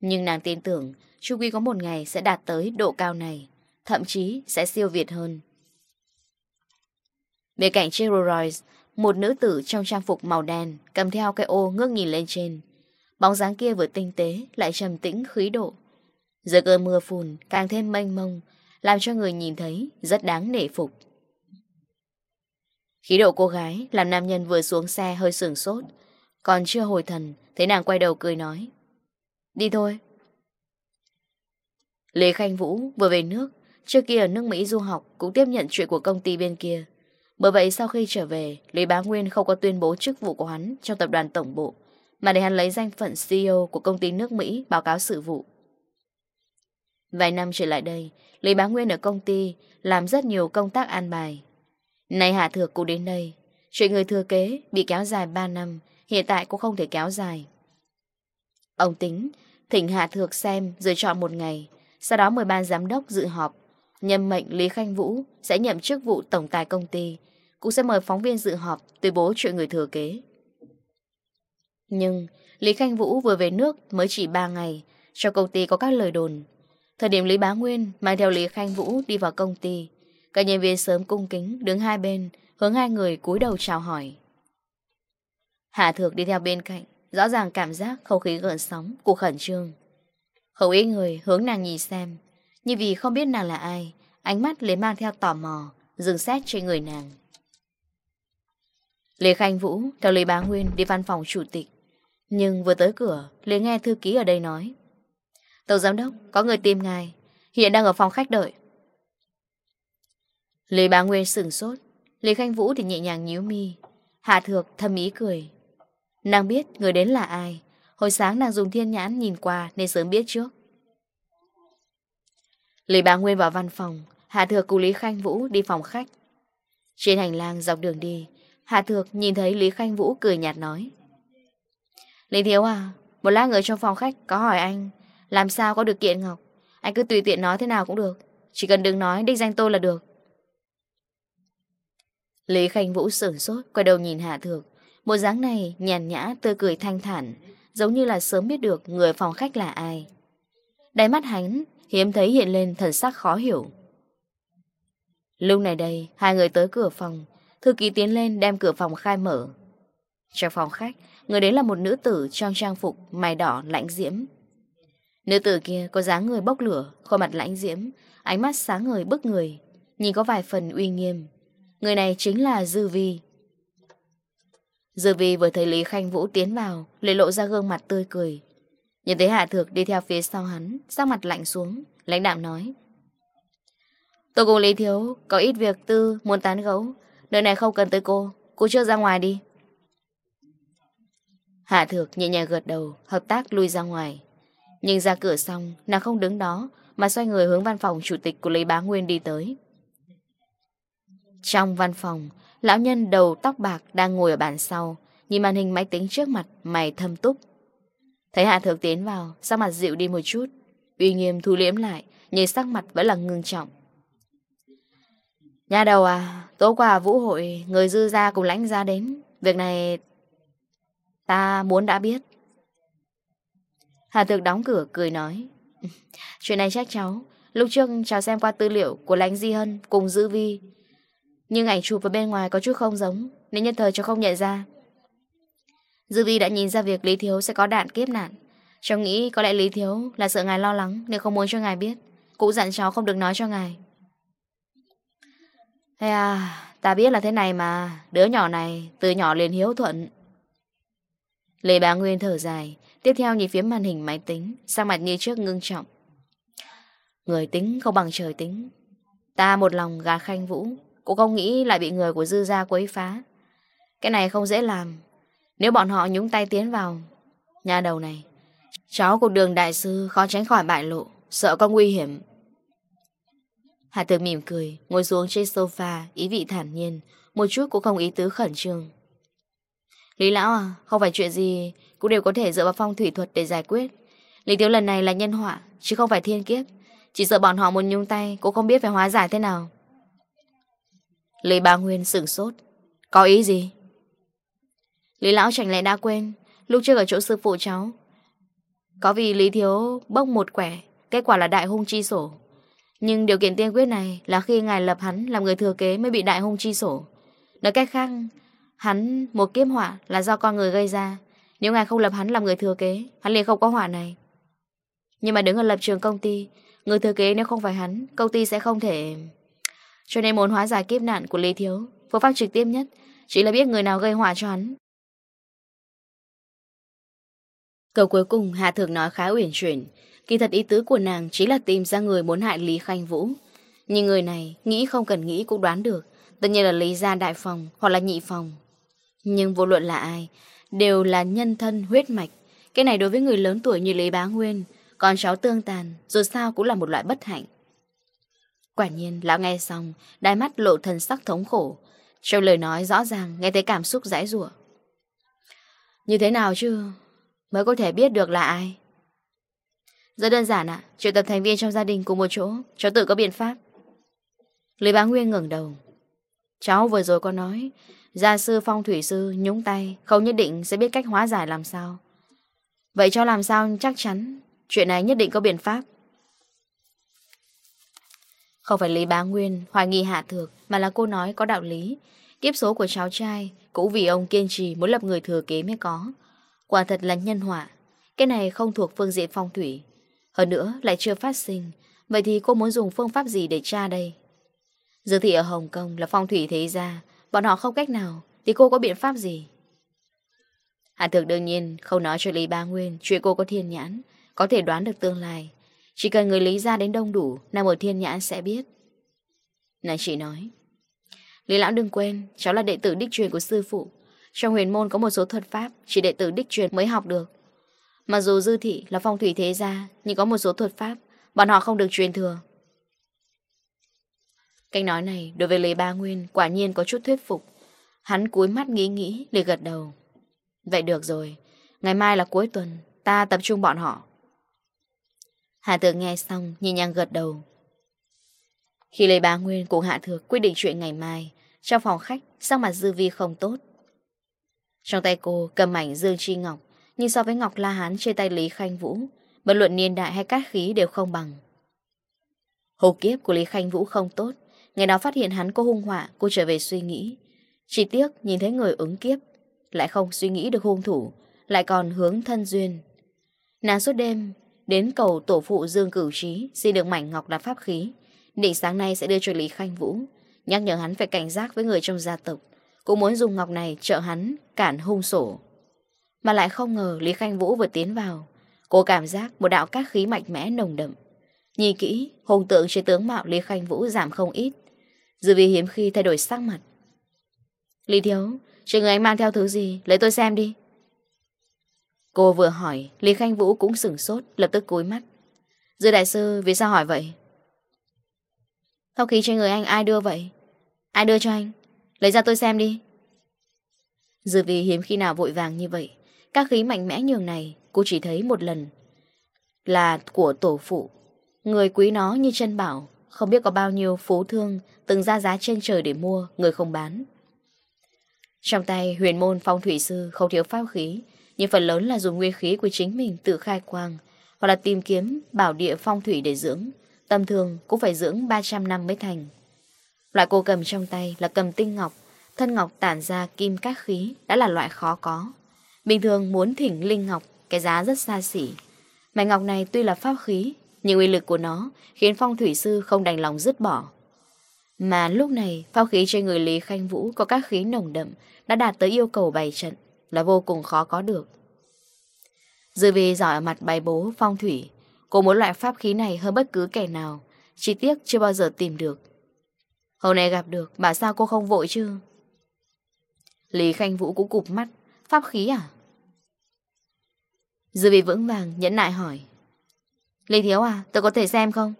Nhưng nàng tin tưởng, Chu Quy có một ngày sẽ đạt tới độ cao này, Thậm chí sẽ siêu việt hơn. Bên cạnh chiếc Rolls Royce, Một nữ tử trong trang phục màu đen Cầm theo cái ô ngước nhìn lên trên. Bóng dáng kia vừa tinh tế Lại trầm tĩnh khí độ. Giờ cơn mưa phùn càng thêm mênh mông, Làm cho người nhìn thấy rất đáng nể phục. Khí độ cô gái Làm nam nhân vừa xuống xe hơi sửng sốt. Còn chưa hồi thần Thế nàng quay đầu cười nói Đi thôi. Lê Khanh Vũ vừa về nước, trước kia ở nước Mỹ du học cũng tiếp nhận chuyện của công ty bên kia. Bởi vậy sau khi trở về, Lê Bá Nguyên không có tuyên bố chức vụ của hắn trong tập đoàn tổng bộ, mà để hắn lấy danh phận CEO của công ty nước Mỹ báo cáo sự vụ. Vài năm trở lại đây, Lê Bá Nguyên ở công ty làm rất nhiều công tác an bài. Này Hạ Thược cũng đến đây, chuyện người thừa kế bị kéo dài 3 năm, hiện tại cũng không thể kéo dài. Ông tính Thỉnh Hạ Thược xem, rồi chọn một ngày. Sau đó mời ban giám đốc dự họp. Nhân mệnh Lý Khanh Vũ sẽ nhậm chức vụ tổng tài công ty. Cũng sẽ mời phóng viên dự họp, tuyên bố chuyện người thừa kế. Nhưng Lý Khanh Vũ vừa về nước mới chỉ 3 ngày, Cho công ty có các lời đồn. Thời điểm Lý Bá Nguyên mang theo Lý Khanh Vũ đi vào công ty, Các nhân viên sớm cung kính đứng hai bên, Hướng hai người cúi đầu chào hỏi. Hạ Thược đi theo bên cạnh. Rõ ràng cảm giác không khí gợn sóng Của khẩn trương. Không ít người hướng nàng nhìn xem. Như vì không biết nàng là ai, Ánh mắt lấy mang theo tò mò, Dừng xét trên người nàng. Lê Khanh Vũ theo Lê Bá Nguyên đi văn phòng chủ tịch, Nhưng vừa tới cửa Lê nghe thư ký ở đây nói. Tổng giám đốc, có người tìm ngài, Hiện đang ở phòng khách đợi. Lê Bá Nguyên sửng sốt, Lê Khanh Vũ thì nhẹ nhàng nhíu mi, Hạ thược thâm ý cười. Nàng biết người đến là ai. Hồi sáng nàng dùng thiên nhãn nhìn qua Nên sớm biết trước. Lý bà Nguyên vào văn phòng, Hạ Thược cùng Lý Khanh Vũ đi phòng khách. Trên hành lang dọc đường đi, Hạ Thược nhìn thấy Lý Khanh Vũ cười nhạt nói. Lý Thiếu à Một lát người trong phòng khách có hỏi anh, Làm sao có được kiện Ngọc? Anh cứ tùy tiện nói thế nào cũng được, Chỉ cần đừng nói đích danh tôi là được. Lý Khanh Vũ sửng sốt, Quay đầu nhìn Hạ Thược. Bộ dáng này nhàn nhã, tươi cười thanh thản, Giống như là sớm biết được người phòng khách là ai. Đáy mắt hắn, hiếm thấy hiện lên thần sắc khó hiểu. Lúc này đây, Hai người tới cửa phòng, Thư ký tiến lên đem cửa phòng khai mở. Trong phòng khách, Người đến là một nữ tử trong trang phục Mày đỏ lãnh diễm. Nữ tử kia có dáng người bốc lửa, Khuôn mặt lãnh diễm, Ánh mắt sáng ngời bức người, Nhìn có vài phần uy nghiêm. Người này chính là Dư Vi. Dư vi vừa thấy Lý Khanh Vũ tiến vào lấy lộ ra gương mặt tươi cười. Nhìn thấy Hạ Thược đi theo phía sau hắn, Sắc mặt lạnh xuống, Lãnh đạo nói. Tôi cùng Lý Thiếu có ít việc tư muốn tán gấu Nơi này không cần tới cô Cô trước ra ngoài đi. Hạ Thược nhẹ nhàng gật đầu, Hợp tác lui ra ngoài. Nhưng ra cửa xong, nàng không đứng đó, Mà xoay người hướng văn phòng chủ tịch của Lý Bá Nguyên đi tới. Trong văn phòng Lão nhân đầu tóc bạc đang ngồi ở bàn sau, nhìn màn hình máy tính trước mặt, mày thâm túc. Thấy Hạ Thược tiến vào, sắc mặt dịu đi một chút. Uy nghiêm thu liễm lại, nhìn sắc mặt vẫn là ngưng trọng. Nhà đầu à, tối qua vũ hội, người dư ra cùng lãnh ra đến. Việc này ta muốn đã biết. hạ Thược đóng cửa cười nói. Chuyện này trách cháu. Lúc trước cháu xem qua tư liệu của lãnh Di Hân cùng Dư Vi. Nhưng ảnh chụp ở bên ngoài có chút không giống, Nên nhân thời cho không nhận ra. Dư vi đã nhìn ra việc Lý Thiếu sẽ có đạn kiếp nạn. Cháu nghĩ có lẽ Lý Thiếu là sợ ngài lo lắng Nên không muốn cho ngài biết. Cũng dặn cháu không được nói cho ngài. Thế à Ta biết là thế này mà, Đứa nhỏ này từ nhỏ liền hiếu thuận. Lê bà Nguyên thở dài, Tiếp theo nhìn phía màn hình máy tính Sang mặt như trước ngưng trọng. Người tính không bằng trời tính. Ta một lòng gà khanh vũ Cô không nghĩ lại bị người của dư gia quấy phá. Cái này không dễ làm. Nếu bọn họ nhúng tay tiến vào, Nhà đầu này Cháu của đường đại sư khó tránh khỏi bại lộ, Sợ có nguy hiểm. Hạ tử mỉm cười, Ngồi xuống trên sofa, Ý vị thản nhiên, Một chút cũng không ý tứ khẩn trương. Lý lão à Không phải chuyện gì Cũng đều có thể dựa vào phong thủy thuật để giải quyết. Lý thiếu lần này là nhân họa, Chứ không phải thiên kiếp. Chỉ sợ bọn họ muốn nhung tay Cũng không biết phải hóa giải thế nào. Lý Bá Nguyên sửng sốt. Có ý gì? Lý Lão chẳng lẽ đã quên. Lúc trước ở chỗ sư phụ cháu, Có vì Lý Thiếu bốc một quẻ, Kết quả là đại hung chi sổ. Nhưng điều kiện tiên quyết này Là khi ngài lập hắn làm người thừa kế Mới bị đại hung chi sổ. Nói cách khác, Hắn một kiếp họa là do con người gây ra. Nếu ngài không lập hắn làm người thừa kế, Hắn liền không có họa này. Nhưng mà đứng ở lập trường công ty, Người thừa kế nếu không phải hắn, Công ty sẽ không thể cho nên muốn hóa giải kiếp nạn của Lý Thiếu, Phương pháp trực tiếp nhất Chỉ là biết người nào gây họa cho hắn. Câu cuối cùng Hạ Thược nói khá uyển chuyển. Kỳ thật ý tứ của nàng chỉ là tìm ra người muốn hại Lý Khanh Vũ. Nhưng người này nghĩ không cần nghĩ cũng đoán được, Tất nhiên là Lý Gia Đại Phòng hoặc là Nhị Phòng. Nhưng vô luận là ai, Đều là nhân thân huyết mạch. Cái này đối với người lớn tuổi như Lý Bá Nguyên Còn cháu tương tàn, Dù sao cũng là một loại bất hạnh. Quả nhiên, lão nghe xong, đai mắt lộ thần sắc thống khổ. Trong lời nói rõ ràng, nghe thấy cảm xúc rãi rủa Như thế nào chứ? Mới có thể biết được là ai? Rất đơn giản ạ, triệu tập thành viên trong gia đình cùng một chỗ, cháu tự có biện pháp. Lý bá Nguyên ngẩng đầu. Cháu vừa rồi có nói, gia sư phong thủy sư nhúng tay, không nhất định sẽ biết cách hóa giải làm sao. Vậy cho làm sao chắc chắn, chuyện này nhất định có biện pháp. Không phải Lý Bá Nguyên hoài nghi Hạ Thược, Mà là cô nói có đạo lý. Kiếp số của cháu trai, Cũng vì ông kiên trì muốn lập người thừa kế mới có. Quả thật là nhân họa. Cái này không thuộc phương diện phong thủy. Hơn nữa lại chưa phát sinh. Vậy thì cô muốn dùng phương pháp gì để tra đây? Dương thị ở Hồng Kông là phong thủy thế ra Bọn họ không cách nào. Thì cô có biện pháp gì? Hạ Thược đương nhiên không nói cho Lý bá Nguyên Chuyện cô có thiên nhãn. Có thể đoán được tương lai. Chỉ cần người Lý ra đến đông đủ, nam một thiên nhãn sẽ biết. Này chị nói, Lý lão đừng quên, Cháu là đệ tử đích truyền của sư phụ. Trong huyền môn có một số thuật pháp, Chỉ đệ tử đích truyền mới học được. Mặc dù dư thị là phong thủy thế gia, Nhưng có một số thuật pháp, Bọn họ không được truyền thừa. Cách nói này, đối với Lý Ba Nguyên, Quả nhiên có chút thuyết phục. Hắn cúi mắt nghĩ nghĩ để gật đầu. Vậy được rồi, Ngày mai là cuối tuần, Ta tập trung bọn họ. Hạ Thược nghe xong nhẹ nhàng gật đầu. Khi lấy bá Nguyên cùng Hạ Thược quyết định chuyện ngày mai, trong phòng khách sắc mặt Dư Vi không tốt. Trong tay cô cầm ảnh Dương Chi Ngọc, nhưng so với Ngọc La Hán trên tay Lý Khanh Vũ, bất luận niên đại hay cát khí đều không bằng. Hồ kiếp của Lý Khanh Vũ không tốt, ngày đó phát hiện hắn có hung họa, cô trở về suy nghĩ. Chỉ tiếc nhìn thấy người ứng kiếp, lại không suy nghĩ được hung thủ, lại còn hướng thân duyên. Nàng suốt đêm Đến cầu tổ phụ Dương Cửu Trí, Xin được mảnh ngọc là pháp khí. Định sáng nay sẽ đưa cho Lý Khanh Vũ. Nhắc nhở hắn phải cảnh giác với người trong gia tộc. Cũng muốn dùng ngọc này trợ hắn Cản hung sổ. Mà lại không ngờ Lý Khanh Vũ vừa tiến vào. Cô cảm giác một đạo các khí mạnh mẽ nồng đậm. Nhìn kỹ, Hùng tượng trên tướng mạo Lý Khanh Vũ giảm không ít. Dư vì hiếm khi thay đổi sắc mặt. Lý Thiếu Trên người anh mang theo thứ gì? Lấy tôi xem đi. Cô vừa hỏi, Lý Khanh Vũ cũng sửng sốt, lập tức cúi mắt. Dư đại sư, vì sao hỏi vậy? Thao khí cho người anh ai đưa vậy? Ai đưa cho anh? Lấy ra tôi xem đi. Dư vì hiếm khi nào vội vàng như vậy. Các khí mạnh mẽ nhường này, cô chỉ thấy một lần. Là của tổ phụ. Người quý nó như chân bảo, không biết có bao nhiêu phú thương từng ra giá trên trời để mua, người không bán. Trong tay huyền môn phong thủy sư không thiếu phao khí, nhưng phần lớn là dùng nguyên khí của chính mình tự khai quang, hoặc là tìm kiếm bảo địa phong thủy để dưỡng, tầm thường cũng phải dưỡng 300 năm mới thành. Loại cô cầm trong tay là cầm tinh ngọc, thân ngọc tản ra kim các khí đã là loại khó có. Bình thường muốn thỉnh linh ngọc, cái giá rất xa xỉ. Mảnh ngọc này tuy là pháp khí, nhưng uy lực của nó khiến phong thủy sư không đành lòng dứt bỏ. Mà lúc này, phao khí trên người Lý Khanh Vũ có các khí nồng đậm đã đạt tới yêu cầu bày trận là vô cùng khó có được. Dư vì giỏi ở mặt bài bố, phong thủy, cô muốn loại pháp khí này hơn bất cứ kẻ nào, chi tiết chưa bao giờ tìm được. Hôm nay gặp được, bà sao cô không vội chứ? Lý Khanh Vũ cũng cụp mắt, pháp khí à? Dư vị vững vàng, nhẫn nại hỏi. Lý Thiếu à, tôi có thể xem không?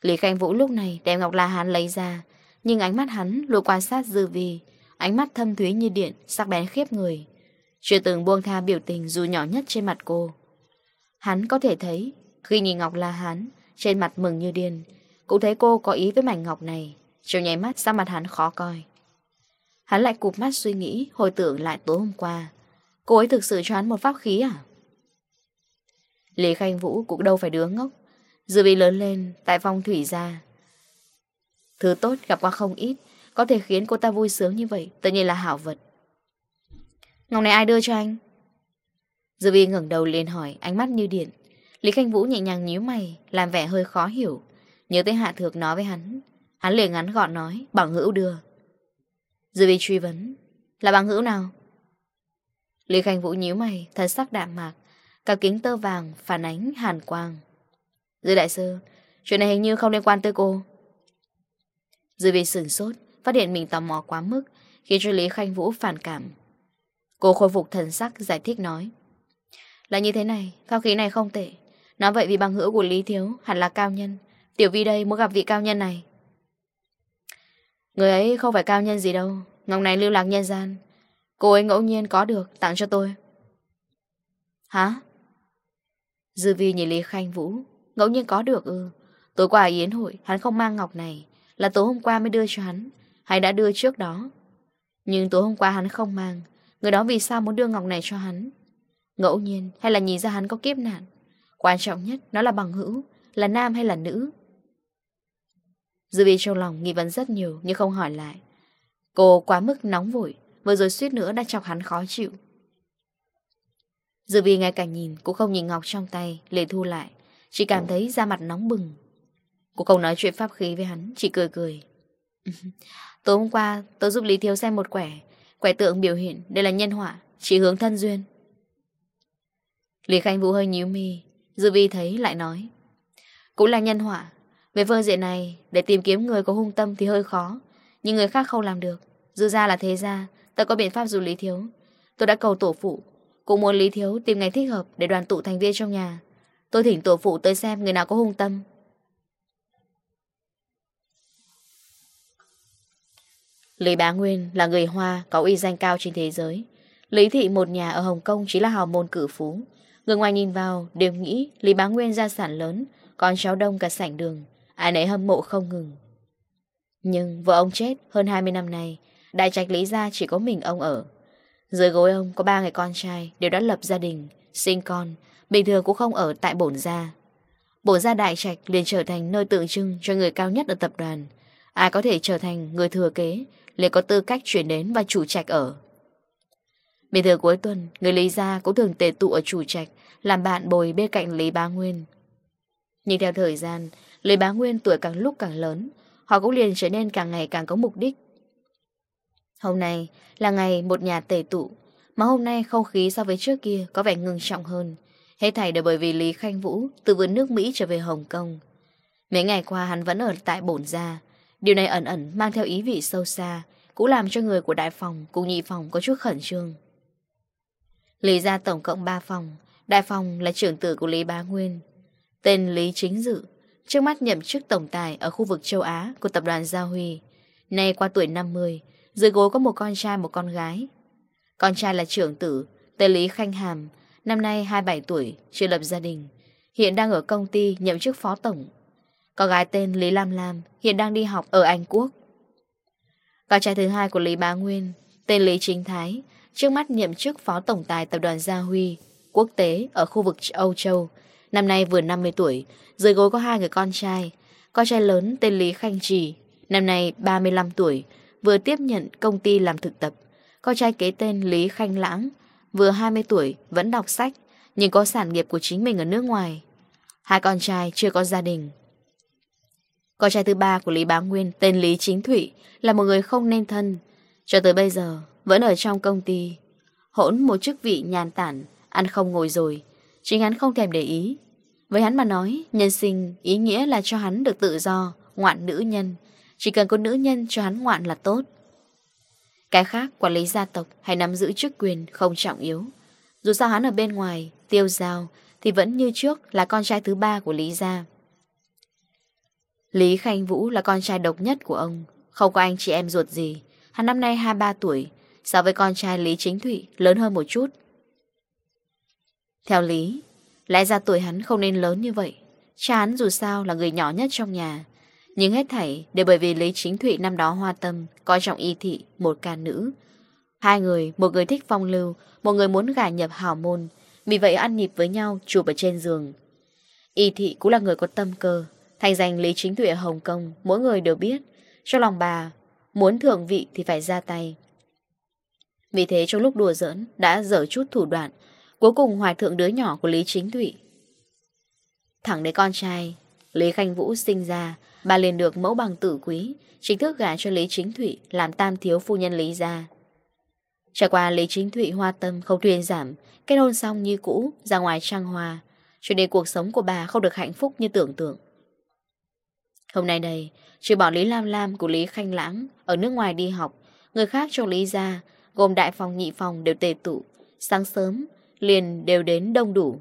Lý Khanh Vũ lúc này đem Ngọc La Hán lấy ra, nhưng ánh mắt hắn lùi quan sát Dư Vi Ánh mắt thâm thúy như điện, Sắc bén khiếp người. Chưa từng buông tha biểu tình dù nhỏ nhất trên mặt cô. Hắn có thể thấy, Khi nhìn Ngọc là hắn Trên mặt mừng như điên. Cũng thấy cô có ý với mảnh ngọc này, Chiều nháy mắt sang mặt hắn khó coi. Hắn lại cụp mắt suy nghĩ, Hồi tưởng lại tối hôm qua. Cô ấy thực sự cho hắn một pháp khí à? Lý Khanh Vũ cũng đâu phải đứa ngốc. Dự bị lớn lên, Tại phong thủy gia. Thứ tốt gặp qua không ít có thể khiến cô ta vui sướng như vậy, Tự nhiên là hảo vật. Ngọc này ai đưa cho anh? Dư vi ngẩng đầu liền hỏi, Ánh mắt như điện. Lý Khanh Vũ nhẹ nhàng nhíu mày, Làm vẻ hơi khó hiểu. Nhớ tới Hạ Thược nói với hắn Hắn liền ngắn gọn nói Bằng hữu đưa. Dư vi truy vấn, Là bằng hữu nào? Lý Khanh Vũ nhíu mày Thật sắc đạm mạc Cả kính tơ vàng, phản ánh hàn quang. Dư đại sư Chuyện này hình như không liên quan tới cô. Dư vi sửng sốt Phát hiện mình tò mò quá mức, Khiến cho Lý Khanh Vũ phản cảm. Cô khôi phục thần sắc, giải thích nói, Là như thế này Khao khí này không tệ. Nói vậy vì bằng hữu của Lý Thiếu hẳn là cao nhân. Tiểu vi đây muốn gặp vị cao nhân này. Người ấy không phải cao nhân gì đâu, Ngọc này lưu lạc nhân gian. Cô ấy ngẫu nhiên có được, tặng cho tôi. Hả? Dư vi nhìn Lý Khanh Vũ, Ngẫu nhiên có được ư Tối qua ở Yến hội, hắn không mang ngọc này, Là tối hôm qua mới đưa cho hắn hay đã đưa trước đó. Nhưng tối hôm qua hắn không mang. Người đó vì sao muốn đưa ngọc này cho hắn? Ngẫu nhiên, hay là nhìn ra hắn có kiếp nạn? Quan trọng nhất, nó là bằng hữu, Là nam hay là nữ? Dư vi trong lòng nghi vấn rất nhiều, Nhưng không hỏi lại. Cô quá mức nóng vội, Vừa rồi suýt nữa đã chọc hắn khó chịu. Dư vi ngay cả nhìn Cũng không nhìn ngọc trong tay, Lệ thu lại. Chỉ cảm thấy da mặt nóng bừng. Cô không nói chuyện pháp khí với hắn, Chỉ cười cười. Tối hôm qua, tôi giúp Lý Thiếu xem một quẻ Quẻ tượng biểu hiện đây là nhân họa, Chỉ hướng thân duyên. Lý Khanh Vũ hơi nhíu mi, Dư vi thấy lại nói, Cũng là nhân họa, Về phương diện này, để tìm kiếm người có hung tâm thì hơi khó, Nhưng người khác không làm được. Dư ra là thế ra Tớ có biện pháp dù Lý Thiếu. Tôi đã cầu tổ phụ, Cũng muốn Lý Thiếu tìm ngày thích hợp để đoàn tụ thành viên trong nhà. Tôi thỉnh tổ phụ tới xem người nào có hung tâm Lý Bá Nguyên là người Hoa có uy danh cao trên thế giới. Lý Thị một nhà ở Hồng Kông chỉ là hào môn cử phú. Người ngoài nhìn vào đều nghĩ Lý Bá Nguyên gia sản lớn, con cháu đông cả sảnh đường. Ai nấy hâm mộ không ngừng. Nhưng vợ ông chết hơn 20 năm nay, đại trạch Lý gia chỉ có mình ông ở. Dưới gối ông có ba người con trai đều đã lập gia đình, sinh con, bình thường cũng không ở tại bổn gia. Bổn gia đại trạch liền trở thành nơi tượng trưng cho người cao nhất ở tập đoàn. Ai có thể trở thành người thừa kế Liệt có tư cách chuyển đến và chủ trạch ở. Bình thường cuối tuần, người Lý Gia cũng thường tề tụ ở chủ trạch, làm bạn bồi bên cạnh Lý Bá Nguyên. Nhưng theo thời gian, Lý Bá Nguyên tuổi càng lúc càng lớn, họ cũng liền trở nên càng ngày càng có mục đích. Hôm nay là ngày một nhà tề tụ, mà hôm nay không khí so với trước kia có vẻ ngưng trọng hơn. Hết thảy đều bởi vì Lý Khanh Vũ từ vườn nước Mỹ trở về Hồng Kông. Mấy ngày qua hắn vẫn ở tại bổn gia, Điều này ẩn ẩn mang theo ý vị sâu xa, cũng làm cho người của đại phòng cùng nhị phòng có chút khẩn trương. Lý ra tổng cộng 3 phòng, đại phòng là trưởng tử của Lý Bá Nguyên, tên Lý Chính Dự, trước mắt nhậm chức tổng tài ở khu vực châu Á của tập đoàn Gia Huy. Nay qua tuổi 50, dưới gối có một con trai một con gái. Con trai là trưởng tử, tên Lý Khanh Hàm, năm nay 27 tuổi, chưa lập gia đình, hiện đang ở công ty nhậm chức phó tổng có gái tên Lý Lam Lam hiện đang đi học ở Anh Quốc. Con trai thứ hai của Lý Bá Nguyên, tên Lý Chính Thái, trước mắt nhiệm chức phó tổng tài tập đoàn Gia Huy quốc tế ở khu vực Âu Châu. Năm nay vừa 50 tuổi, dưới gối có hai người con trai. Con trai lớn tên Lý Khanh Trì, năm nay 35 tuổi, vừa tiếp nhận công ty làm thực tập. Con trai kế tên Lý Khanh Lãng, vừa 20 tuổi, vẫn đọc sách, nhưng có sản nghiệp của chính mình ở nước ngoài. Hai con trai chưa có gia đình. Con trai thứ ba của Lý Bá Nguyên tên Lý Chính Thủy là một người không nên thân. Cho tới bây giờ, vẫn ở trong công ty. Hỗn một chức vị nhàn tản, ăn không ngồi rồi. Chính hắn không thèm để ý. Với hắn mà nói, nhân sinh ý nghĩa là cho hắn được tự do, ngoạn nữ nhân. Chỉ cần có nữ nhân cho hắn ngoạn là tốt. Cái khác, quản lý gia tộc hay nắm giữ chức quyền không trọng yếu. Dù sao hắn ở bên ngoài, tiêu giao, thì vẫn như trước là con trai thứ ba của Lý Gia. Lý Khanh Vũ là con trai độc nhất của ông, không có anh chị em ruột gì. Hắn năm nay 23 tuổi, so với con trai Lý Chính Thụy lớn hơn một chút. Theo Lý, lẽ ra tuổi hắn không nên lớn như vậy. Cha dù sao là người nhỏ nhất trong nhà. Nhưng hết thảy đều bởi vì Lý Chính Thụy năm đó hoa tâm, coi trọng y thị, một ca nữ. Hai người, một người thích phong lưu, một người muốn gả nhập hào môn. Vì vậy ăn nhịp với nhau, chụp ở trên giường. Y thị cũng là người có tâm cơ, Thành danh Lý Chính Thụy ở Hồng Kông, Mỗi người đều biết. Cho lòng bà, Muốn thượng vị thì phải ra tay. Vì thế trong lúc đùa giỡn, Đã dở chút thủ đoạn, Cuối cùng hoài thượng đứa nhỏ của Lý Chính Thụy Thẳng đến con trai, Lý Khanh Vũ sinh ra, Bà liền được mẫu bằng tử quý, Chính thức gả cho Lý Chính Thụy Làm tam thiếu phu nhân Lý ra Trải qua Lý Chính Thụy hoa tâm không thuyền giảm, Kết hôn xong như cũ, Ra ngoài trang hòa chuyện nên cuộc sống của bà không được hạnh phúc như tưởng tượng. Hôm nay đây, trừ bỏ Lý Lam Lam của Lý Khanh Lãng ở nước ngoài đi học, người khác trong Lý gia gồm đại phòng nhị phòng đều tề tụ, sáng sớm liền đều đến đông đủ.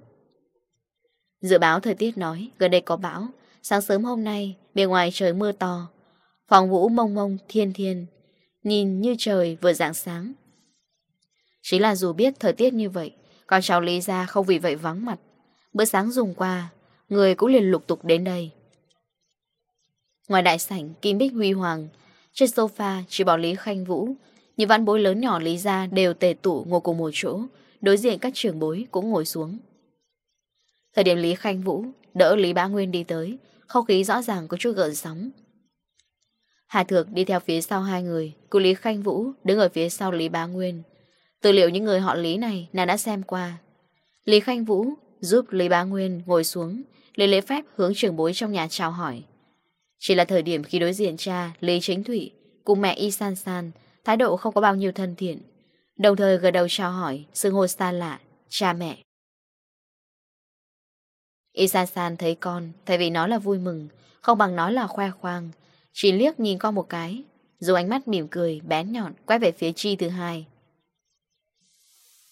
Dự báo thời tiết nói gần đây có bão, sáng sớm hôm nay bên ngoài trời mưa to, phòng vũ mông mông thiên thiên, nhìn như trời vừa rạng sáng. chỉ là dù biết thời tiết như vậy, con cháu Lý gia không vì vậy vắng mặt, bữa sáng dùng qua, người cũng liền lục tục đến đây. Ngoài đại sảnh, kim bích huy hoàng, trên sofa chỉ bảo Lý Khanh Vũ, những văn bối lớn nhỏ Lý ra đều tề tụ ngồi cùng một chỗ, đối diện các trưởng bối cũng ngồi xuống. Thời điểm Lý Khanh Vũ đỡ Lý Bá Nguyên đi tới, không khí rõ ràng có chút gợn sóng. Hà Thược đi theo phía sau hai người, cô Lý Khanh Vũ đứng ở phía sau Lý Bá Nguyên. Tư liệu những người họ Lý này nàng đã xem qua. Lý Khanh Vũ giúp Lý Bá Nguyên ngồi xuống, lấy lễ phép hướng trưởng bối trong nhà chào hỏi. Chỉ là thời điểm khi đối diện cha Lý Chính Thủy cùng mẹ Y San San thái độ không có bao nhiêu thân thiện. Đồng thời gật đầu chào hỏi, xưng hô xa lạ, cha mẹ. Y San San thấy con, thay vì nói là vui mừng, không bằng nói là khoe khoang. Chỉ liếc nhìn con một cái, dùng ánh mắt mỉm cười, bén nhọn, quay về phía chi thứ hai.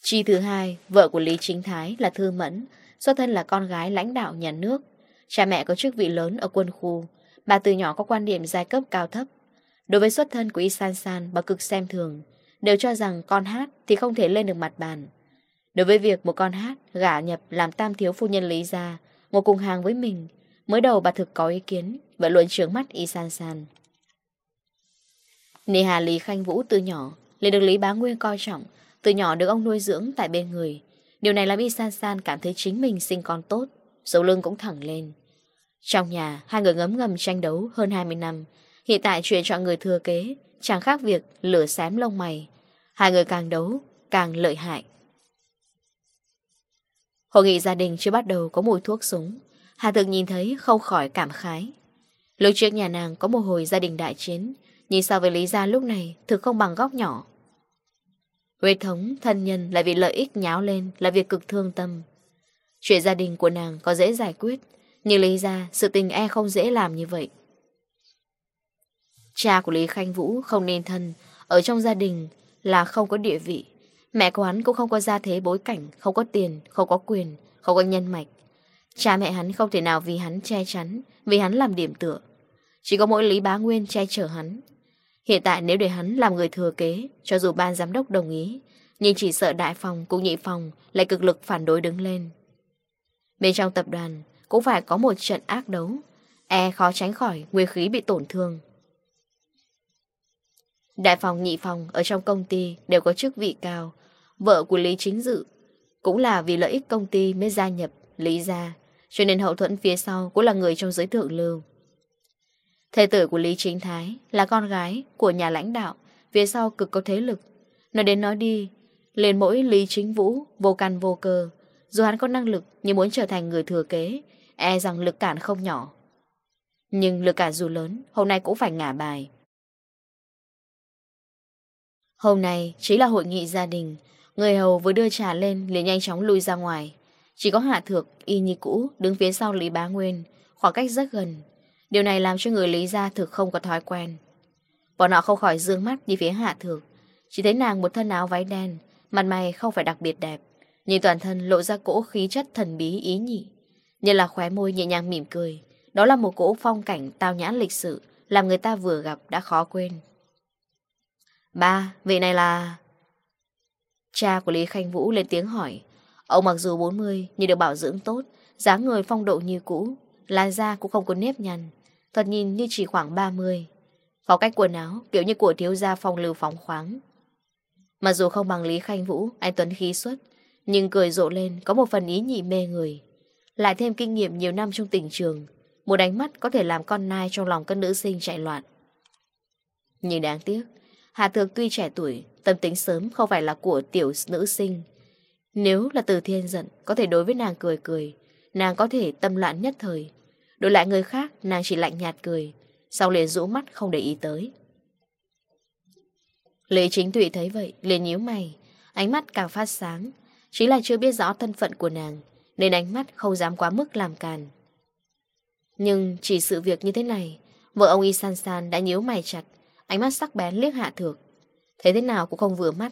Chi thứ hai, vợ của Lý Chính Thái là Thư Mẫn, xuất thân là con gái lãnh đạo nhà nước. Cha mẹ có chức vị lớn ở quân khu, Bà từ nhỏ có quan điểm giai cấp cao thấp. Đối với xuất thân của Y San San, bà cực xem thường, đều cho rằng con hát thì không thể lên được mặt bàn. Đối với việc một con hát gả nhập làm tam thiếu phu nhân lý gia, ngồi cùng hàng với mình, mới đầu bà thực có ý kiến, và luôn trướng mắt Y San San. Nề Hà Lý Khanh Vũ từ nhỏ, lại được Lý Bá Nguyên coi trọng, từ nhỏ được ông nuôi dưỡng tại bên người. Điều này làm Y San San cảm thấy chính mình sinh con tốt, dấu lưng cũng thẳng lên. Trong nhà, hai người ngấm ngầm tranh đấu hơn 20 năm. Hiện tại chuyện chọn người thừa kế, chẳng khác việc lửa xém lông mày. Hai người càng đấu, càng lợi hại. Hội nghị gia đình chưa bắt đầu có mùi thuốc súng. Hà Thực nhìn thấy không khỏi cảm khái. Lúc trước nhà nàng có một hồi gia đình đại chiến, nhìn so với lý gia lúc này thực không bằng góc nhỏ. huyết thống, thân nhân lại vì lợi ích nháo lên là việc cực thương tâm. Chuyện gia đình của nàng có dễ giải quyết nhưng lý ra sự tình e không dễ làm như vậy. Cha của Lý Khanh Vũ không nên thân. Ở trong gia đình là không có địa vị. Mẹ của hắn cũng không có gia thế bối cảnh Không có tiền, không có quyền, không có nhân mạch. Cha mẹ hắn không thể nào vì hắn che chắn Vì hắn làm điểm tựa. Chỉ có mỗi Lý Bá Nguyên che chở hắn. Hiện tại nếu để hắn làm người thừa kế Cho dù ban giám đốc đồng ý Nhưng chỉ sợ đại phòng cũng nhị phòng Lại cực lực phản đối đứng lên. Bên trong tập đoàn cũng phải có một trận ác đấu. E khó tránh khỏi nguyên khí bị tổn thương. Đại phòng nhị phòng ở trong công ty đều có chức vị cao. Vợ của Lý Chính Dự cũng là vì lợi ích công ty mới gia nhập Lý Gia. Cho nên hậu thuẫn phía sau cũng là người trong giới thượng lưu. Thê tử của Lý Chính Thái là con gái của nhà lãnh đạo, phía sau cực có thế lực. Nói đến nói đi, liền mỗi Lý Chính Vũ vô căn vô cơ. Dù hắn có năng lực nhưng muốn trở thành người thừa kế E rằng lực cản không nhỏ. Nhưng lực cản dù lớn, Hôm nay cũng phải ngả bài. Hôm nay, chính là hội nghị gia đình. Người hầu vừa đưa trà lên, liền nhanh chóng lui ra ngoài. Chỉ có Hạ Thược, y như cũ Đứng phía sau Lý Bá Nguyên, Khoảng cách rất gần. Điều này làm cho người Lý gia thực không có thói quen. Bọn họ không khỏi dương mắt đi phía Hạ Thược. Chỉ thấy nàng một thân áo váy đen, Mặt mày không phải đặc biệt đẹp Nhìn toàn thân lộ ra cỗ khí chất thần bí ý nhị. Như là khóe môi nhẹ nhàng mỉm cười. Đó là một cỗ phong cảnh tao nhã lịch sự Làm người ta vừa gặp đã khó quên. Ba, vị này là... Cha của Lý Khanh Vũ lên tiếng hỏi. Ông mặc dù 40 nhưng được bảo dưỡng tốt dáng người phong độ như cũ Làn da cũng không có nếp nhăn. Thật nhìn như chỉ khoảng 30 Phong cách quần áo kiểu như của thiếu gia phong lưu phóng khoáng. Mặc dù không bằng Lý Khanh Vũ Anh Tuấn khí xuất Nhưng cười rộ lên có một phần ý nhị mê người. Lại thêm kinh nghiệm nhiều năm trong tình trường, Một đánh mắt có thể làm con nai trong lòng các nữ sinh chạy loạn. Nhưng đáng tiếc, Hà Thược tuy trẻ tuổi, Tâm tính sớm không phải là của tiểu nữ sinh. Nếu là từ thiên giận, Có thể đối với nàng cười cười, Nàng có thể tâm loạn nhất thời. Đối lại người khác, nàng chỉ lạnh nhạt cười, Sau liền rũ mắt không để ý tới. Lê Chính Thụy thấy vậy, liền nhíu mày, Ánh mắt càng phát sáng, Chính là chưa biết rõ thân phận của nàng nên ánh mắt không dám quá mức làm càn. Nhưng chỉ sự việc như thế này, vợ ông Y San San đã nhíu mày chặt, ánh mắt sắc bén liếc hạ thược. Thế thế nào cũng không vừa mắt.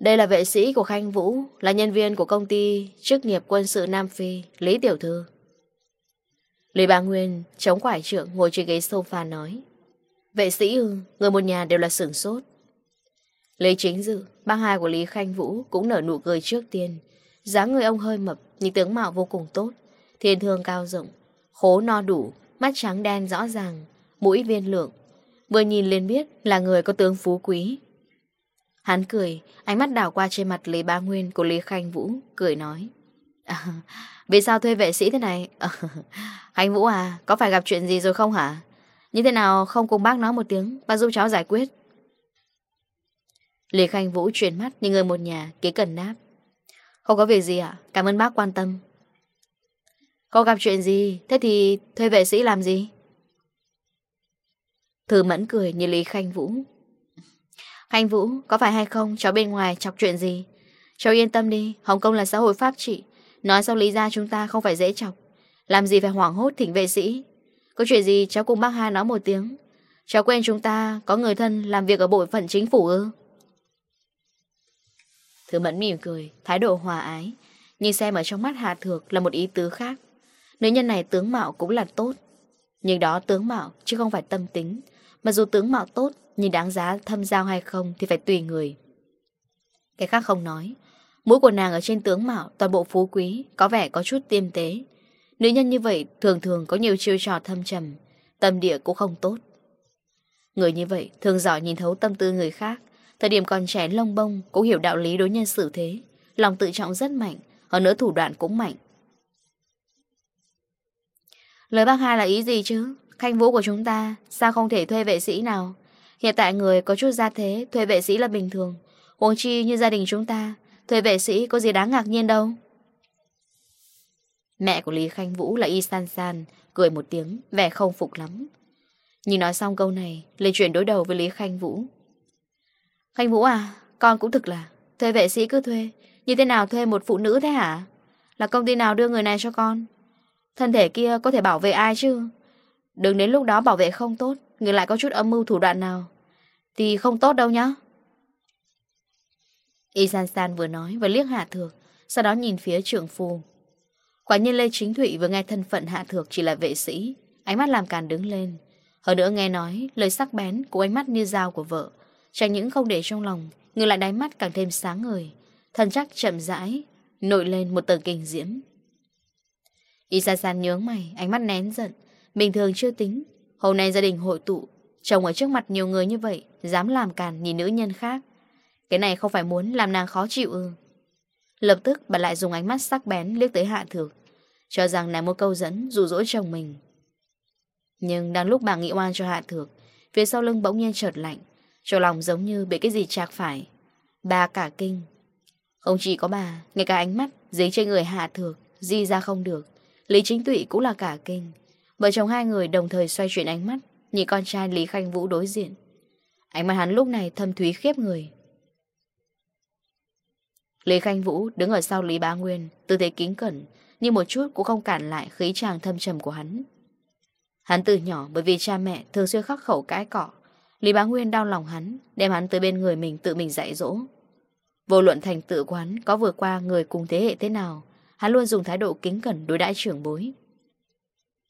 Đây là vệ sĩ của Khanh Vũ, là nhân viên của công ty chức nghiệp quân sự Nam Phi, Lý Tiểu Thư. Lý Bá Nguyên chống quải trượng ngồi trên ghế sofa nói. Vệ sĩ ư, người một nhà đều là sửng sốt. Lý Chính Dự Bác hai của Lý Khanh Vũ cũng nở nụ cười trước tiên. dáng người ông hơi mập, nhưng tướng mạo vô cùng tốt. Thiên thương cao rộng, khố no đủ, mắt trắng đen rõ ràng, mũi viên lượng. Vừa nhìn liền biết là người có tướng phú quý. Hắn cười, ánh mắt đảo qua trên mặt Lý Ba Nguyên của Lý Khanh Vũ, cười nói. À, vì sao thuê vệ sĩ thế này? À, Khanh Vũ à, có phải gặp chuyện gì rồi không hả? Như thế nào không cùng bác nói một tiếng, bác giúp cháu giải quyết. Lê Khanh Vũ chuyển mắt nhìn người một nhà, kế cần náp. Không có việc gì ạ? Cảm ơn bác quan tâm. Có gặp chuyện gì, Thế thì thuê vệ sĩ làm gì? Thư mẫn cười nhìn Lý Khanh Vũ. Khanh Vũ, Có phải hay không? Cháu bên ngoài chọc chuyện gì? Cháu yên tâm đi, Hồng Kông là xã hội pháp trị. Nói sau lý ra chúng ta không phải dễ chọc. Làm gì phải hoảng hốt thỉnh vệ sĩ? Có chuyện gì cháu cùng bác hai nói một tiếng. Cháu quen chúng ta có người thân làm việc ở bộ phận chính phủ ư? Thứ mẫn mỉm cười, thái độ hòa ái. Nhìn xem ở trong mắt Hà Thược là một ý tứ khác. Nữ nhân này tướng mạo cũng là tốt. Nhưng đó tướng mạo chứ không phải tâm tính. Mặc dù tướng mạo tốt, nhưng đáng giá thâm giao hay không thì phải tùy người. Cái khác không nói. Mũi của nàng ở trên tướng mạo toàn bộ phú quý, có vẻ có chút tiêm tế. Nữ nhân như vậy thường thường có nhiều chiêu trò thâm trầm, tâm địa cũng không tốt. Người như vậy thường giỏi nhìn thấu tâm tư người khác, Thời điểm còn trẻ lông bông cũng hiểu đạo lý đối nhân xử thế. Lòng tự trọng rất mạnh, hơn nữa thủ đoạn cũng mạnh. Lời bác hai là ý gì chứ? Khanh vũ của chúng ta sao không thể thuê vệ sĩ nào? Hiện tại người có chút gia thế, thuê vệ sĩ là bình thường. Huống chi như gia đình chúng ta, thuê vệ sĩ có gì đáng ngạc nhiên đâu. Mẹ của Lý Khanh Vũ là Y San San, cười một tiếng, vẻ không phục lắm. Nhìn nói xong câu này, Lê chuyển đối đầu với Lý Khanh Vũ, Khanh Vũ à, con cũng thực là Thuê vệ sĩ cứ thuê Như thế nào thuê một phụ nữ thế hả? Là công ty nào đưa người này cho con? Thân thể kia có thể bảo vệ ai chứ? Đừng đến lúc đó bảo vệ không tốt Người lại có chút âm mưu thủ đoạn nào Thì không tốt đâu nhá. Y San San vừa nói và liếc Hạ Thược Sau đó nhìn phía trưởng phù Quả nhiên Lê Chính Thụy vừa nghe thân phận Hạ Thược chỉ là vệ sĩ Ánh mắt làm càn đứng lên. Hơn nữa nghe nói lời sắc bén của ánh mắt như dao của vợ. Chẳng những không để trong lòng, Ngược lại đáy mắt càng thêm sáng người Thần chắc chậm rãi nội lên một tờ kinh diễm. Isasan nhướng mày, Ánh mắt nén giận. Bình thường chưa tính. Hôm nay gia đình hội tụ, Chồng ở trước mặt nhiều người như vậy, Dám làm càn nhìn nữ nhân khác. Cái này không phải muốn làm nàng khó chịu ư. Lập tức, bà lại dùng ánh mắt sắc bén liếc tới hạ thược, Cho rằng nàng một câu dẫn, dụ dỗ chồng mình. Nhưng đang lúc bà nghĩ oan cho hạ thược, Phía sau lưng bỗng nhiên chợt lạnh. Trong lòng giống như bị cái gì chạc phải. Bà cả kinh. Không chỉ có bà, ngay cả ánh mắt dí trên người hạ thược, di ra không được. Lý chính tụy cũng là cả kinh. Vợ chồng hai người đồng thời xoay chuyển ánh mắt Nhìn con trai Lý Khanh Vũ đối diện. Ánh mắt hắn lúc này thâm thúy khiếp người. Lý Khanh Vũ đứng ở sau Lý Bá Nguyên Tư thế kính cẩn Nhưng một chút cũng không cản lại khí tràng thâm trầm của hắn. Hắn từ nhỏ bởi vì cha mẹ thường xuyên khắc khẩu cãi cọ. Lý Bá Nguyên đau lòng hắn, đem hắn tới bên người mình tự mình dạy dỗ. Vô luận thành tựu quán có vừa qua người cùng thế hệ thế nào, hắn luôn dùng thái độ kính cẩn đối đãi trưởng bối.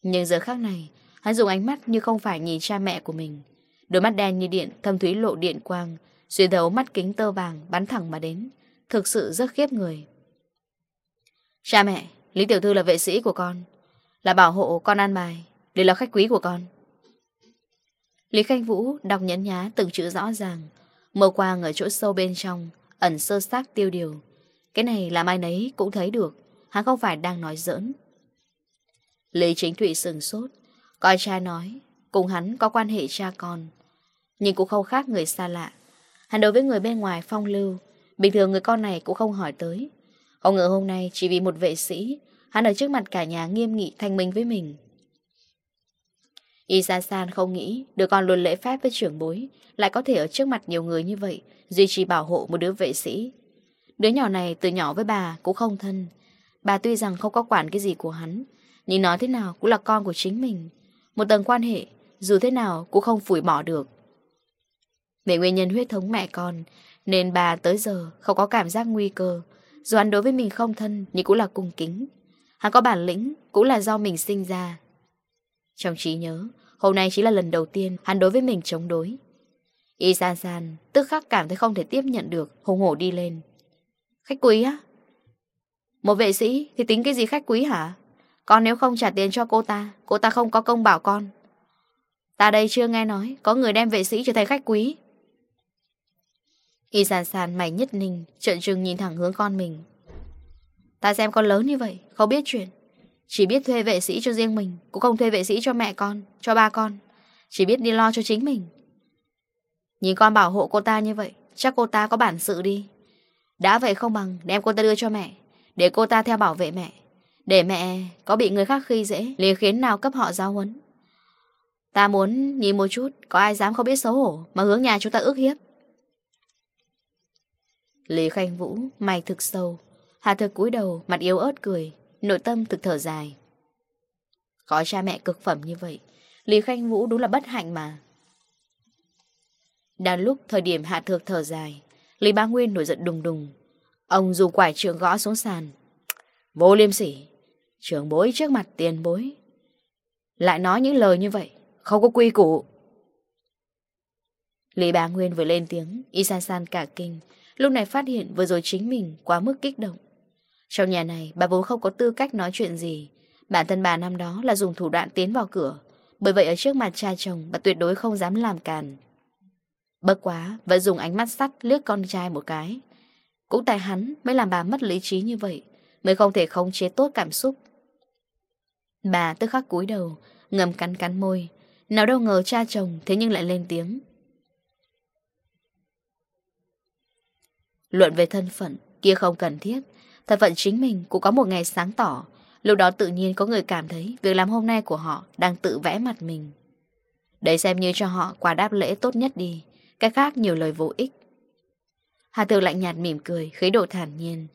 Nhưng giờ khác này, hắn dùng ánh mắt như không phải nhìn cha mẹ của mình. Đôi mắt đen như điện, thâm thúy lộ điện quang, xuyên thấu mắt kính tơ vàng bắn thẳng mà đến. Thực sự rất khiếp người. Cha mẹ, Lý Tiểu Thư là vệ sĩ của con, là bảo hộ con an bài, đều là khách quý của con. Lý Khanh Vũ đọc nhấn nhá từng chữ rõ ràng. Mơ quang ở chỗ sâu bên trong, ẩn sơ xác tiêu điều. Cái này làm ai nấy cũng thấy được, hắn không phải đang nói giỡn. Lý Chính Thụy sừng sốt, coi cha nói, cùng hắn có quan hệ cha con. Nhưng cũng không khác người xa lạ. Hắn đối với người bên ngoài phong lưu, bình thường người con này cũng không hỏi tới. Ông ngờ hôm nay chỉ vì một vệ sĩ, hắn ở trước mặt cả nhà nghiêm nghị thanh minh với mình. Y Sa San không nghĩ đứa con luôn lễ phép với trưởng bối lại có thể ở trước mặt nhiều người như vậy duy trì bảo hộ một đứa vệ sĩ. Đứa nhỏ này từ nhỏ với bà cũng không thân. Bà tuy rằng không có quản cái gì của hắn nhưng nói thế nào cũng là con của chính mình. Một tầng quan hệ dù thế nào cũng không phủi bỏ được. Về nguyên nhân huyết thống mẹ con nên bà tới giờ không có cảm giác nguy cơ dù hắn đối với mình không thân nhưng cũng là cung kính. Hắn có bản lĩnh cũng là do mình sinh ra. Trong trí nhớ, Hôm nay chỉ là lần đầu tiên hắn đối với mình chống đối. Y san san tức khắc cảm thấy không thể tiếp nhận được, hùng hổ đi lên. Khách quý á? Một vệ sĩ thì tính cái gì khách quý hả? Con nếu không trả tiền cho cô ta, cô ta không có công bảo con. Ta đây chưa nghe nói, có người đem vệ sĩ trở thành khách quý. Y San sàn mày nhất ninh, trợn trừng nhìn thẳng hướng con mình. Ta xem con lớn như vậy, không biết chuyện. Chỉ biết thuê vệ sĩ cho riêng mình, Cũng không thuê vệ sĩ cho mẹ con, Cho ba con. Chỉ biết đi lo cho chính mình. Nhìn con bảo hộ cô ta như vậy, Chắc cô ta có bản sự đi. Đã vậy không bằng đem cô ta đưa cho mẹ, Để cô ta theo bảo vệ mẹ, Để mẹ có bị người khác khi dễ liền khiến nào cấp họ giáo huấn. Ta muốn nhìn một chút, Có ai dám không biết xấu hổ Mà hướng nhà chúng ta ước hiếp. Lý Khanh Vũ mày thực sâu Hà thực cúi đầu, mặt yếu ớt cười. Nội tâm thực thở dài. Có cha mẹ cực phẩm như vậy, Lý Khanh Vũ đúng là bất hạnh mà. Đang lúc thời điểm hạ thược thở dài, Lý Bá Nguyên nổi giận đùng đùng. Ông dùng quải trường gõ xuống sàn. Vô liêm sỉ, Trường bối trước mặt tiền bối. Lại nói những lời như vậy, Không có quy củ. Lý Bá Nguyên vừa lên tiếng, Y san san cả kinh. Lúc này phát hiện vừa rồi chính mình quá mức kích động. Trong nhà này, bà vốn không có tư cách nói chuyện gì. Bản thân bà năm đó là dùng thủ đoạn tiến vào cửa. Bởi vậy ở trước mặt cha chồng, bà tuyệt đối không dám làm càn. Bất quá, vẫn dùng ánh mắt sắt liếc con trai một cái. Cũng tại hắn mới làm bà mất lý trí như vậy, mới không thể khống chế tốt cảm xúc. Bà tức khắc cúi đầu, ngầm cắn cắn môi. Nào đâu ngờ cha chồng thế nhưng lại lên tiếng. Luận về thân phận kia không cần thiết Thật vận chính mình cũng có một ngày sáng tỏ. Lúc đó tự nhiên có người cảm thấy Việc làm hôm nay của họ đang tự vẽ mặt mình. Đấy xem như cho họ quả đáp lễ tốt nhất đi, Cái khác nhiều lời vô ích. Hà Thược lạnh nhạt mỉm cười, Khí độ thản nhiên.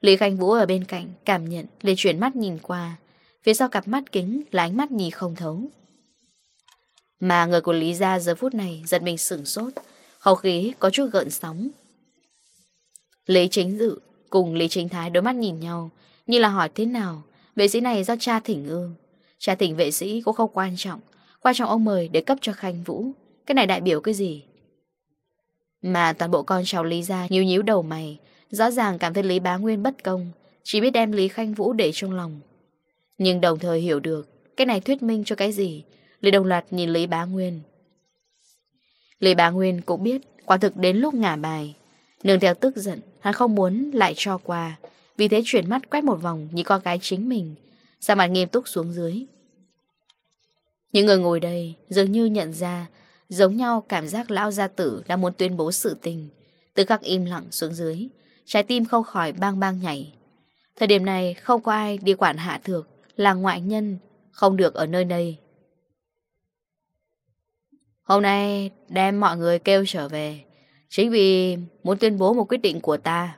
Lý Khanh Vũ ở bên cạnh cảm nhận liền chuyển mắt nhìn qua, Phía sau cặp mắt kính là ánh mắt nhìn không thấu. Mà người của Lý Gia giờ phút này Giật mình sửng sốt Hầu khí có chút gợn sóng. Lý chính dự Cùng Lý trinh Thái đôi mắt nhìn nhau, Như là hỏi thế nào, Vệ sĩ này do cha thỉnh ư Cha thỉnh vệ sĩ cũng không quan trọng Quan trọng ông mời để cấp cho Khanh Vũ. Cái này đại biểu cái gì? Mà toàn bộ con cháu Lý ra nhíu nhíu đầu mày, Rõ ràng cảm thấy Lý Bá Nguyên bất công, Chỉ biết đem Lý Khanh Vũ để trong lòng. Nhưng đồng thời hiểu được, Cái này thuyết minh cho cái gì? Lý đồng loạt nhìn Lý Bá Nguyên. Lý Bá Nguyên cũng biết, Quả thực đến lúc ngả bài Nương theo tức giận, Hắn không muốn lại cho qua. Vì thế chuyển mắt quét một vòng như con gái chính mình. Sao mặt nghiêm túc xuống dưới. Những người ngồi đây dường như nhận ra Giống nhau cảm giác lão gia tử Đã muốn tuyên bố sự tình. Từ khắc im lặng xuống dưới, Trái tim không khỏi bang bang nhảy. Thời điểm này không có ai đi quản hạ thược, Là ngoại nhân, Không được ở nơi đây. Hôm nay đem mọi người kêu trở về Chính vì muốn tuyên bố một quyết định của ta.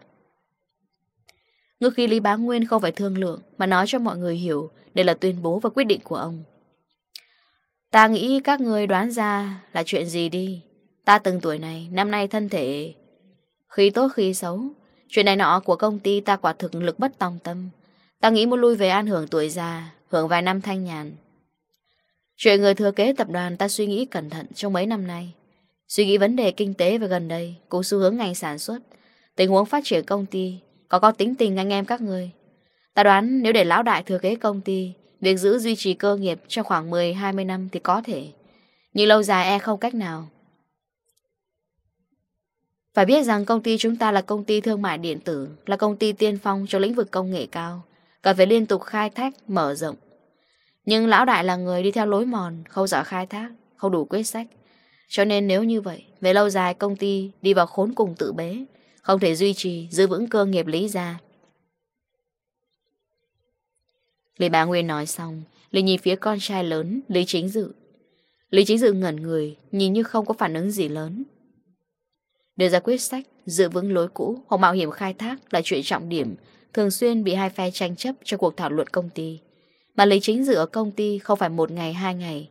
Ngược khi Lý Bá Nguyên không phải thương lượng Mà nói cho mọi người hiểu Đây là tuyên bố và quyết định của ông. Ta nghĩ các người đoán ra Là chuyện gì đi. Ta từng tuổi này, năm nay thân thể Khi tốt khi xấu. Chuyện này nọ của công ty ta quả thực lực bất tòng tâm. Ta nghĩ muốn lui về an hưởng tuổi già Hưởng vài năm thanh nhàn. Chuyện người thừa kế tập đoàn ta suy nghĩ cẩn thận trong mấy năm nay. Suy nghĩ vấn đề kinh tế về gần đây Cũng xu hướng ngành sản xuất Tình huống phát triển công ty Có có tính tình anh em các người. Ta đoán nếu để lão đại thừa kế công ty Việc giữ duy trì cơ nghiệp trong khoảng 10-20 năm thì có thể Nhưng lâu dài e không cách nào. Phải biết rằng công ty chúng ta là công ty thương mại điện tử Là công ty tiên phong cho lĩnh vực công nghệ cao Cần phải liên tục khai thác, mở rộng. Nhưng lão đại là người đi theo lối mòn Không giỏi khai thác, không đủ quyết sách. Cho nên nếu như vậy, về lâu dài công ty đi vào khốn cùng tự bế, không thể duy trì, giữ vững cơ nghiệp lý ra. Lý bà Nguyên nói xong, Lý nhìn phía con trai lớn, Lý Chính Dự. Lý Chính Dự ngẩn người, nhìn như không có phản ứng gì lớn. Đưa ra quyết sách, giữ vững lối cũ hoặc mạo hiểm khai thác là chuyện trọng điểm, thường xuyên bị hai phe tranh chấp trong cuộc thảo luận công ty. Mà Lý Chính Dự ở công ty không phải một ngày hai ngày,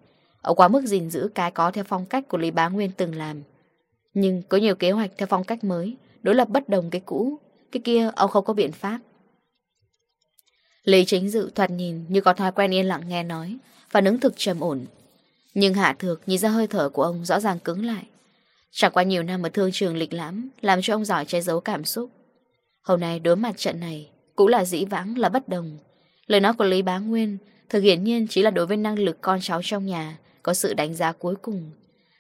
quá mức gìn giữ cái có theo phong cách của Lý Bá Nguyên từng làm. Nhưng có nhiều kế hoạch theo phong cách mới, đối lập bất đồng cái cũ, cái kia ông không có biện pháp. Lý chính dự thoạt nhìn như có thói quen yên lặng nghe nói, và ứng thực trầm ổn. Nhưng Hạ Thược nhìn ra hơi thở của ông rõ ràng cứng lại. Trải qua nhiều năm ở thương trường lịch lãm, làm cho ông giỏi che giấu cảm xúc. Hôm nay đối mặt trận này, cũng là dĩ vãng là bất đồng. Lời nói của Lý Bá Nguyên thực hiển nhiên chỉ là đối với năng lực con cháu trong nhà có sự đánh giá cuối cùng.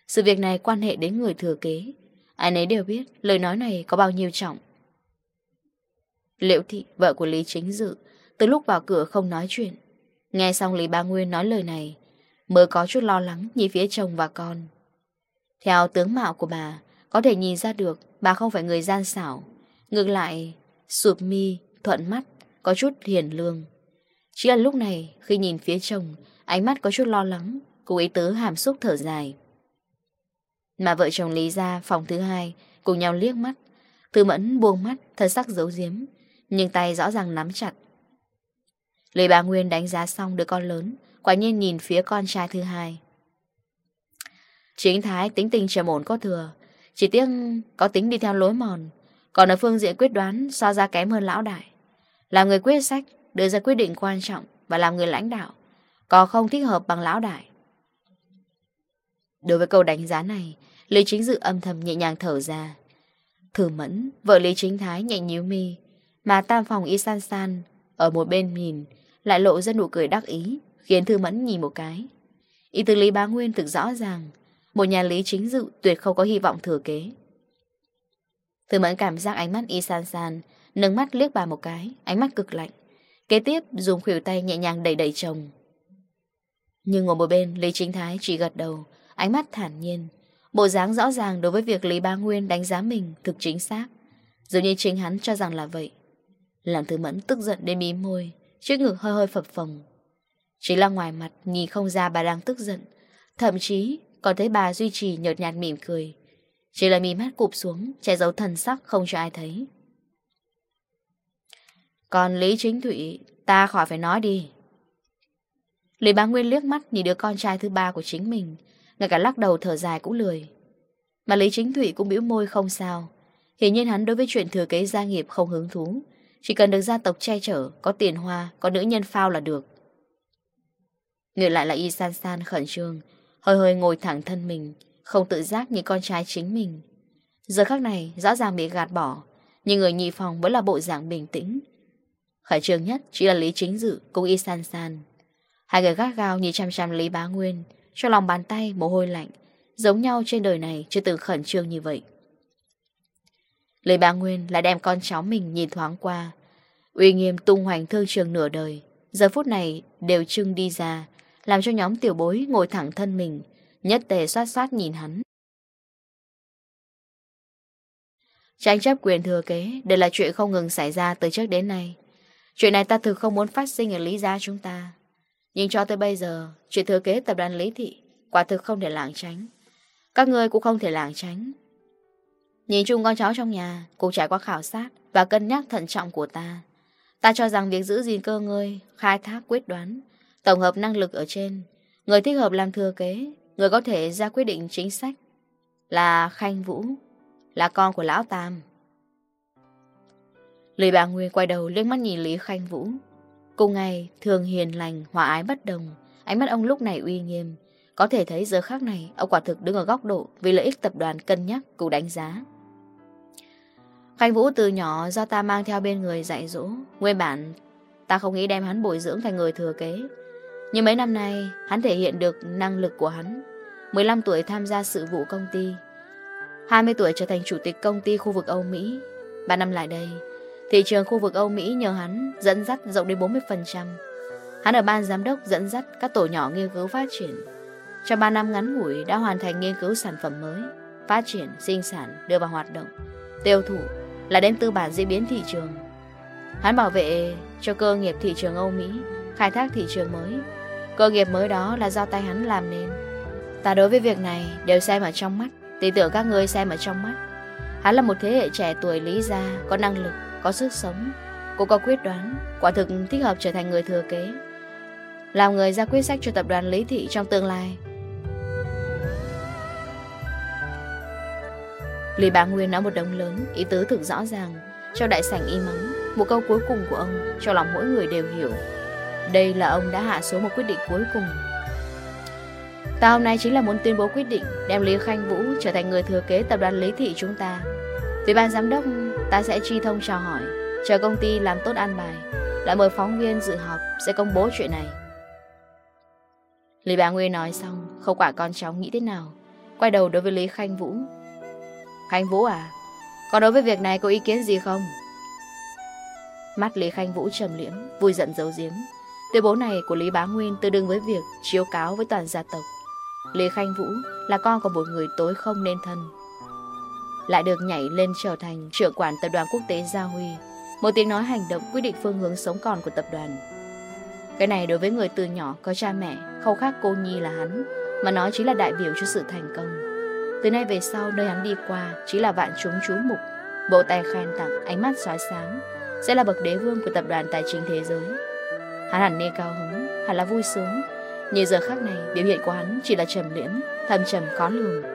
Sự việc này quan hệ đến người thừa kế. Ai nấy đều biết lời nói này có bao nhiêu trọng. Liệu thị, vợ của Lý Chính Dự, từ lúc vào cửa không nói chuyện. Nghe xong Lý Ba Nguyên nói lời này, mới có chút lo lắng nhìn phía chồng và con. Theo tướng mạo của bà, có thể nhìn ra được bà không phải người gian xảo. Ngược lại, sụp mi, thuận mắt, có chút hiền lương. Chỉ là lúc này, khi nhìn phía chồng, ánh mắt có chút lo lắng, Cô ý tứ hàm xúc thở dài. Mà vợ chồng Lý ra phòng thứ hai, Cùng nhau liếc mắt. Thư mẫn buông mắt, Thân sắc giấu diếm Nhưng tay rõ ràng nắm chặt. Lời bà Nguyên đánh giá xong đứa con lớn, Quả nhiên nhìn phía con trai thứ hai. Chính Thái, tính tình trầm ổn có thừa, Chỉ tiếc có tính đi theo lối mòn, Còn ở phương diện quyết đoán So ra kém hơn lão đại. Làm người quyết sách, Đưa ra quyết định quan trọng Và làm người lãnh đạo, Có không thích hợp bằng lão đại. Đối với câu đánh giá này, Lý Chính Dự âm thầm nhẹ nhàng thở ra. Thử mẫn, vợ Lý Chính Thái nhẹ nhíu mi, mà tam phòng y san san, ở một bên nhìn, lại lộ ra nụ cười đắc ý, khiến Thư Mẫn nhìn một cái. Ý từ Lý Bá Nguyên thực rõ ràng, một nhà Lý Chính Dự tuyệt không có hy vọng thừa kế. Thư Mẫn cảm giác ánh mắt y san san, nâng mắt liếc bà một cái, ánh mắt cực lạnh. Kế tiếp dùng khuỷu tay nhẹ nhàng đẩy đẩy chồng. Nhưng ngồi một bên, Lý Chính Thái chỉ gật đầu, Ánh mắt thản nhiên. Bộ dáng rõ ràng đối với việc Lý Bá Nguyên đánh giá mình thực chính xác. Dường như chính hắn cho rằng là vậy. Làm thứ mẫn tức giận đến mí môi, Trước ngực hơi hơi phập phồng. Chỉ là ngoài mặt nhìn không ra bà đang tức giận. Thậm chí còn thấy bà duy trì nhợt nhạt mỉm cười. Chỉ là mí mắt cụp xuống, Che giấu thần sắc không cho ai thấy. Còn Lý Chính Thụy, Ta khỏi phải nói đi. Lý Bá Nguyên liếc mắt nhìn đứa con trai thứ ba của chính mình. Ngay cả lắc đầu thở dài cũng lười. Mà Lý Chính Thụy cũng biểu môi không sao. Hiển nhiên hắn đối với chuyện thừa kế gia nghiệp không hứng thú. Chỉ cần được gia tộc che chở Có tiền hoa, có nữ nhân phao là được. Ngược lại là Y San San khẩn trương Hơi hơi ngồi thẳng thân mình Không tự giác như con trai chính mình. Giờ khắc này rõ ràng bị gạt bỏ Nhưng người nhị phòng vẫn là bộ dạng bình tĩnh. Khẩn trương nhất chỉ là Lý Chính Dự Cùng Y San San. Hai người gác gao như chăm chăm Lý Bá Nguyên cho lòng bàn tay mồ hôi lạnh, Giống nhau trên đời này chưa từng khẩn trương như vậy. Lời bà Nguyên lại đem con cháu mình nhìn thoáng qua. Uy nghiêm tung hoành thương trường nửa đời, Giờ phút này đều trưng đi ra, Làm cho nhóm tiểu bối ngồi thẳng thân mình, Nhất tề xoát xoát nhìn hắn. Tranh chấp quyền thừa kế Đây là chuyện không ngừng xảy ra từ trước đến nay. Chuyện này ta thực không muốn phát sinh ở lý gia chúng ta. Nhưng cho tới bây giờ, chuyện thừa kế tập đoàn Lý Thị quả thực không thể lảng tránh. Các người cũng không thể lảng tránh. Nhìn chung con cháu trong nhà cũng trải qua khảo sát và cân nhắc thận trọng của ta. Ta cho rằng việc giữ gìn cơ ngươi, khai thác quyết đoán, tổng hợp năng lực ở trên, người thích hợp làm thừa kế, người có thể ra quyết định chính sách là Khanh Vũ, là con của Lão Tam. Lý Bà Nguyên quay đầu liếc mắt nhìn Lý Khanh Vũ, Cùng ngày, thường hiền lành, hòa ái bất đồng, ánh mắt ông lúc này uy nghiêm. Có thể thấy giờ khác này, ông quả thực đứng ở góc độ vì lợi ích tập đoàn cân nhắc, cụ đánh giá. Khanh Vũ từ nhỏ do ta mang theo bên người dạy dỗ, nguyên bản ta không nghĩ đem hắn bồi dưỡng thành người thừa kế. Nhưng mấy năm nay, hắn thể hiện được năng lực của hắn. 15 tuổi tham gia sự vụ công ty, 20 tuổi trở thành chủ tịch công ty khu vực Âu Mỹ. 3 năm lại đây, Thị trường khu vực Âu Mỹ nhờ hắn dẫn dắt rộng đến 40%. Hắn ở ban giám đốc dẫn dắt các tổ nhỏ nghiên cứu phát triển. Trong 3 năm ngắn ngủi đã hoàn thành nghiên cứu sản phẩm mới, phát triển, sinh sản, đưa vào hoạt động, tiêu thụ là đến tư bản diễn biến thị trường. Hắn bảo vệ cho cơ nghiệp thị trường Âu Mỹ, khai thác thị trường mới. Cơ nghiệp mới đó là do tay hắn làm nên. Ta đối với việc này đều xem ở trong mắt, tin tưởng các ngươi xem ở trong mắt. Hắn là một thế hệ trẻ tuổi lý gia, có năng lực, có sức sống. Cô có quyết đoán, Quả thực thích hợp trở thành người thừa kế. Làm người ra quyết sách cho tập đoàn Lý Thị trong tương lai. Lý Bá Nguyên nói một đống lớn, Ý tứ thực rõ ràng. Cho đại sảnh y mắng Một câu cuối cùng của ông cho lòng mỗi người đều hiểu. Đây là ông đã hạ số một quyết định cuối cùng. Ta hôm nay chính là muốn tuyên bố quyết định đem Lý Khanh Vũ trở thành người thừa kế tập đoàn Lý Thị chúng ta. Tuy ban giám đốc Ta sẽ truy thông chào hỏi Chờ công ty làm tốt an bài. Lại mời phóng viên dự họp Sẽ công bố chuyện này. Lý Bá Nguyên nói xong, Không quả con cháu nghĩ thế nào. Quay đầu đối với Lý Khanh Vũ. Khanh Vũ à Còn đối với việc này có ý kiến gì không? Mắt Lý Khanh Vũ trầm liễm, Vui giận giấu giếm. Tuyên bố này của Lý Bá Nguyên tương đương với việc Chiếu cáo với toàn gia tộc. Lý Khanh Vũ là con của một người tối không nên thân lại được nhảy lên trở thành trưởng quản tập đoàn quốc tế Gia Huy, một tiếng nói hành động quyết định phương hướng sống còn của tập đoàn. Cái này đối với người từ nhỏ có cha mẹ, không khác cô Nhi là hắn, mà nó chính là đại biểu cho sự thành công. Từ nay về sau, nơi hắn đi qua chỉ là vạn chúng chú mục, bộ tài khen tặng, ánh mắt xóa sáng, sẽ là bậc đế vương của tập đoàn tài chính thế giới. Hắn hẳn nê cao hứng, hẳn là vui sướng, nhưng giờ khác này biểu hiện của hắn chỉ là trầm liễn thầm trầm khó lường.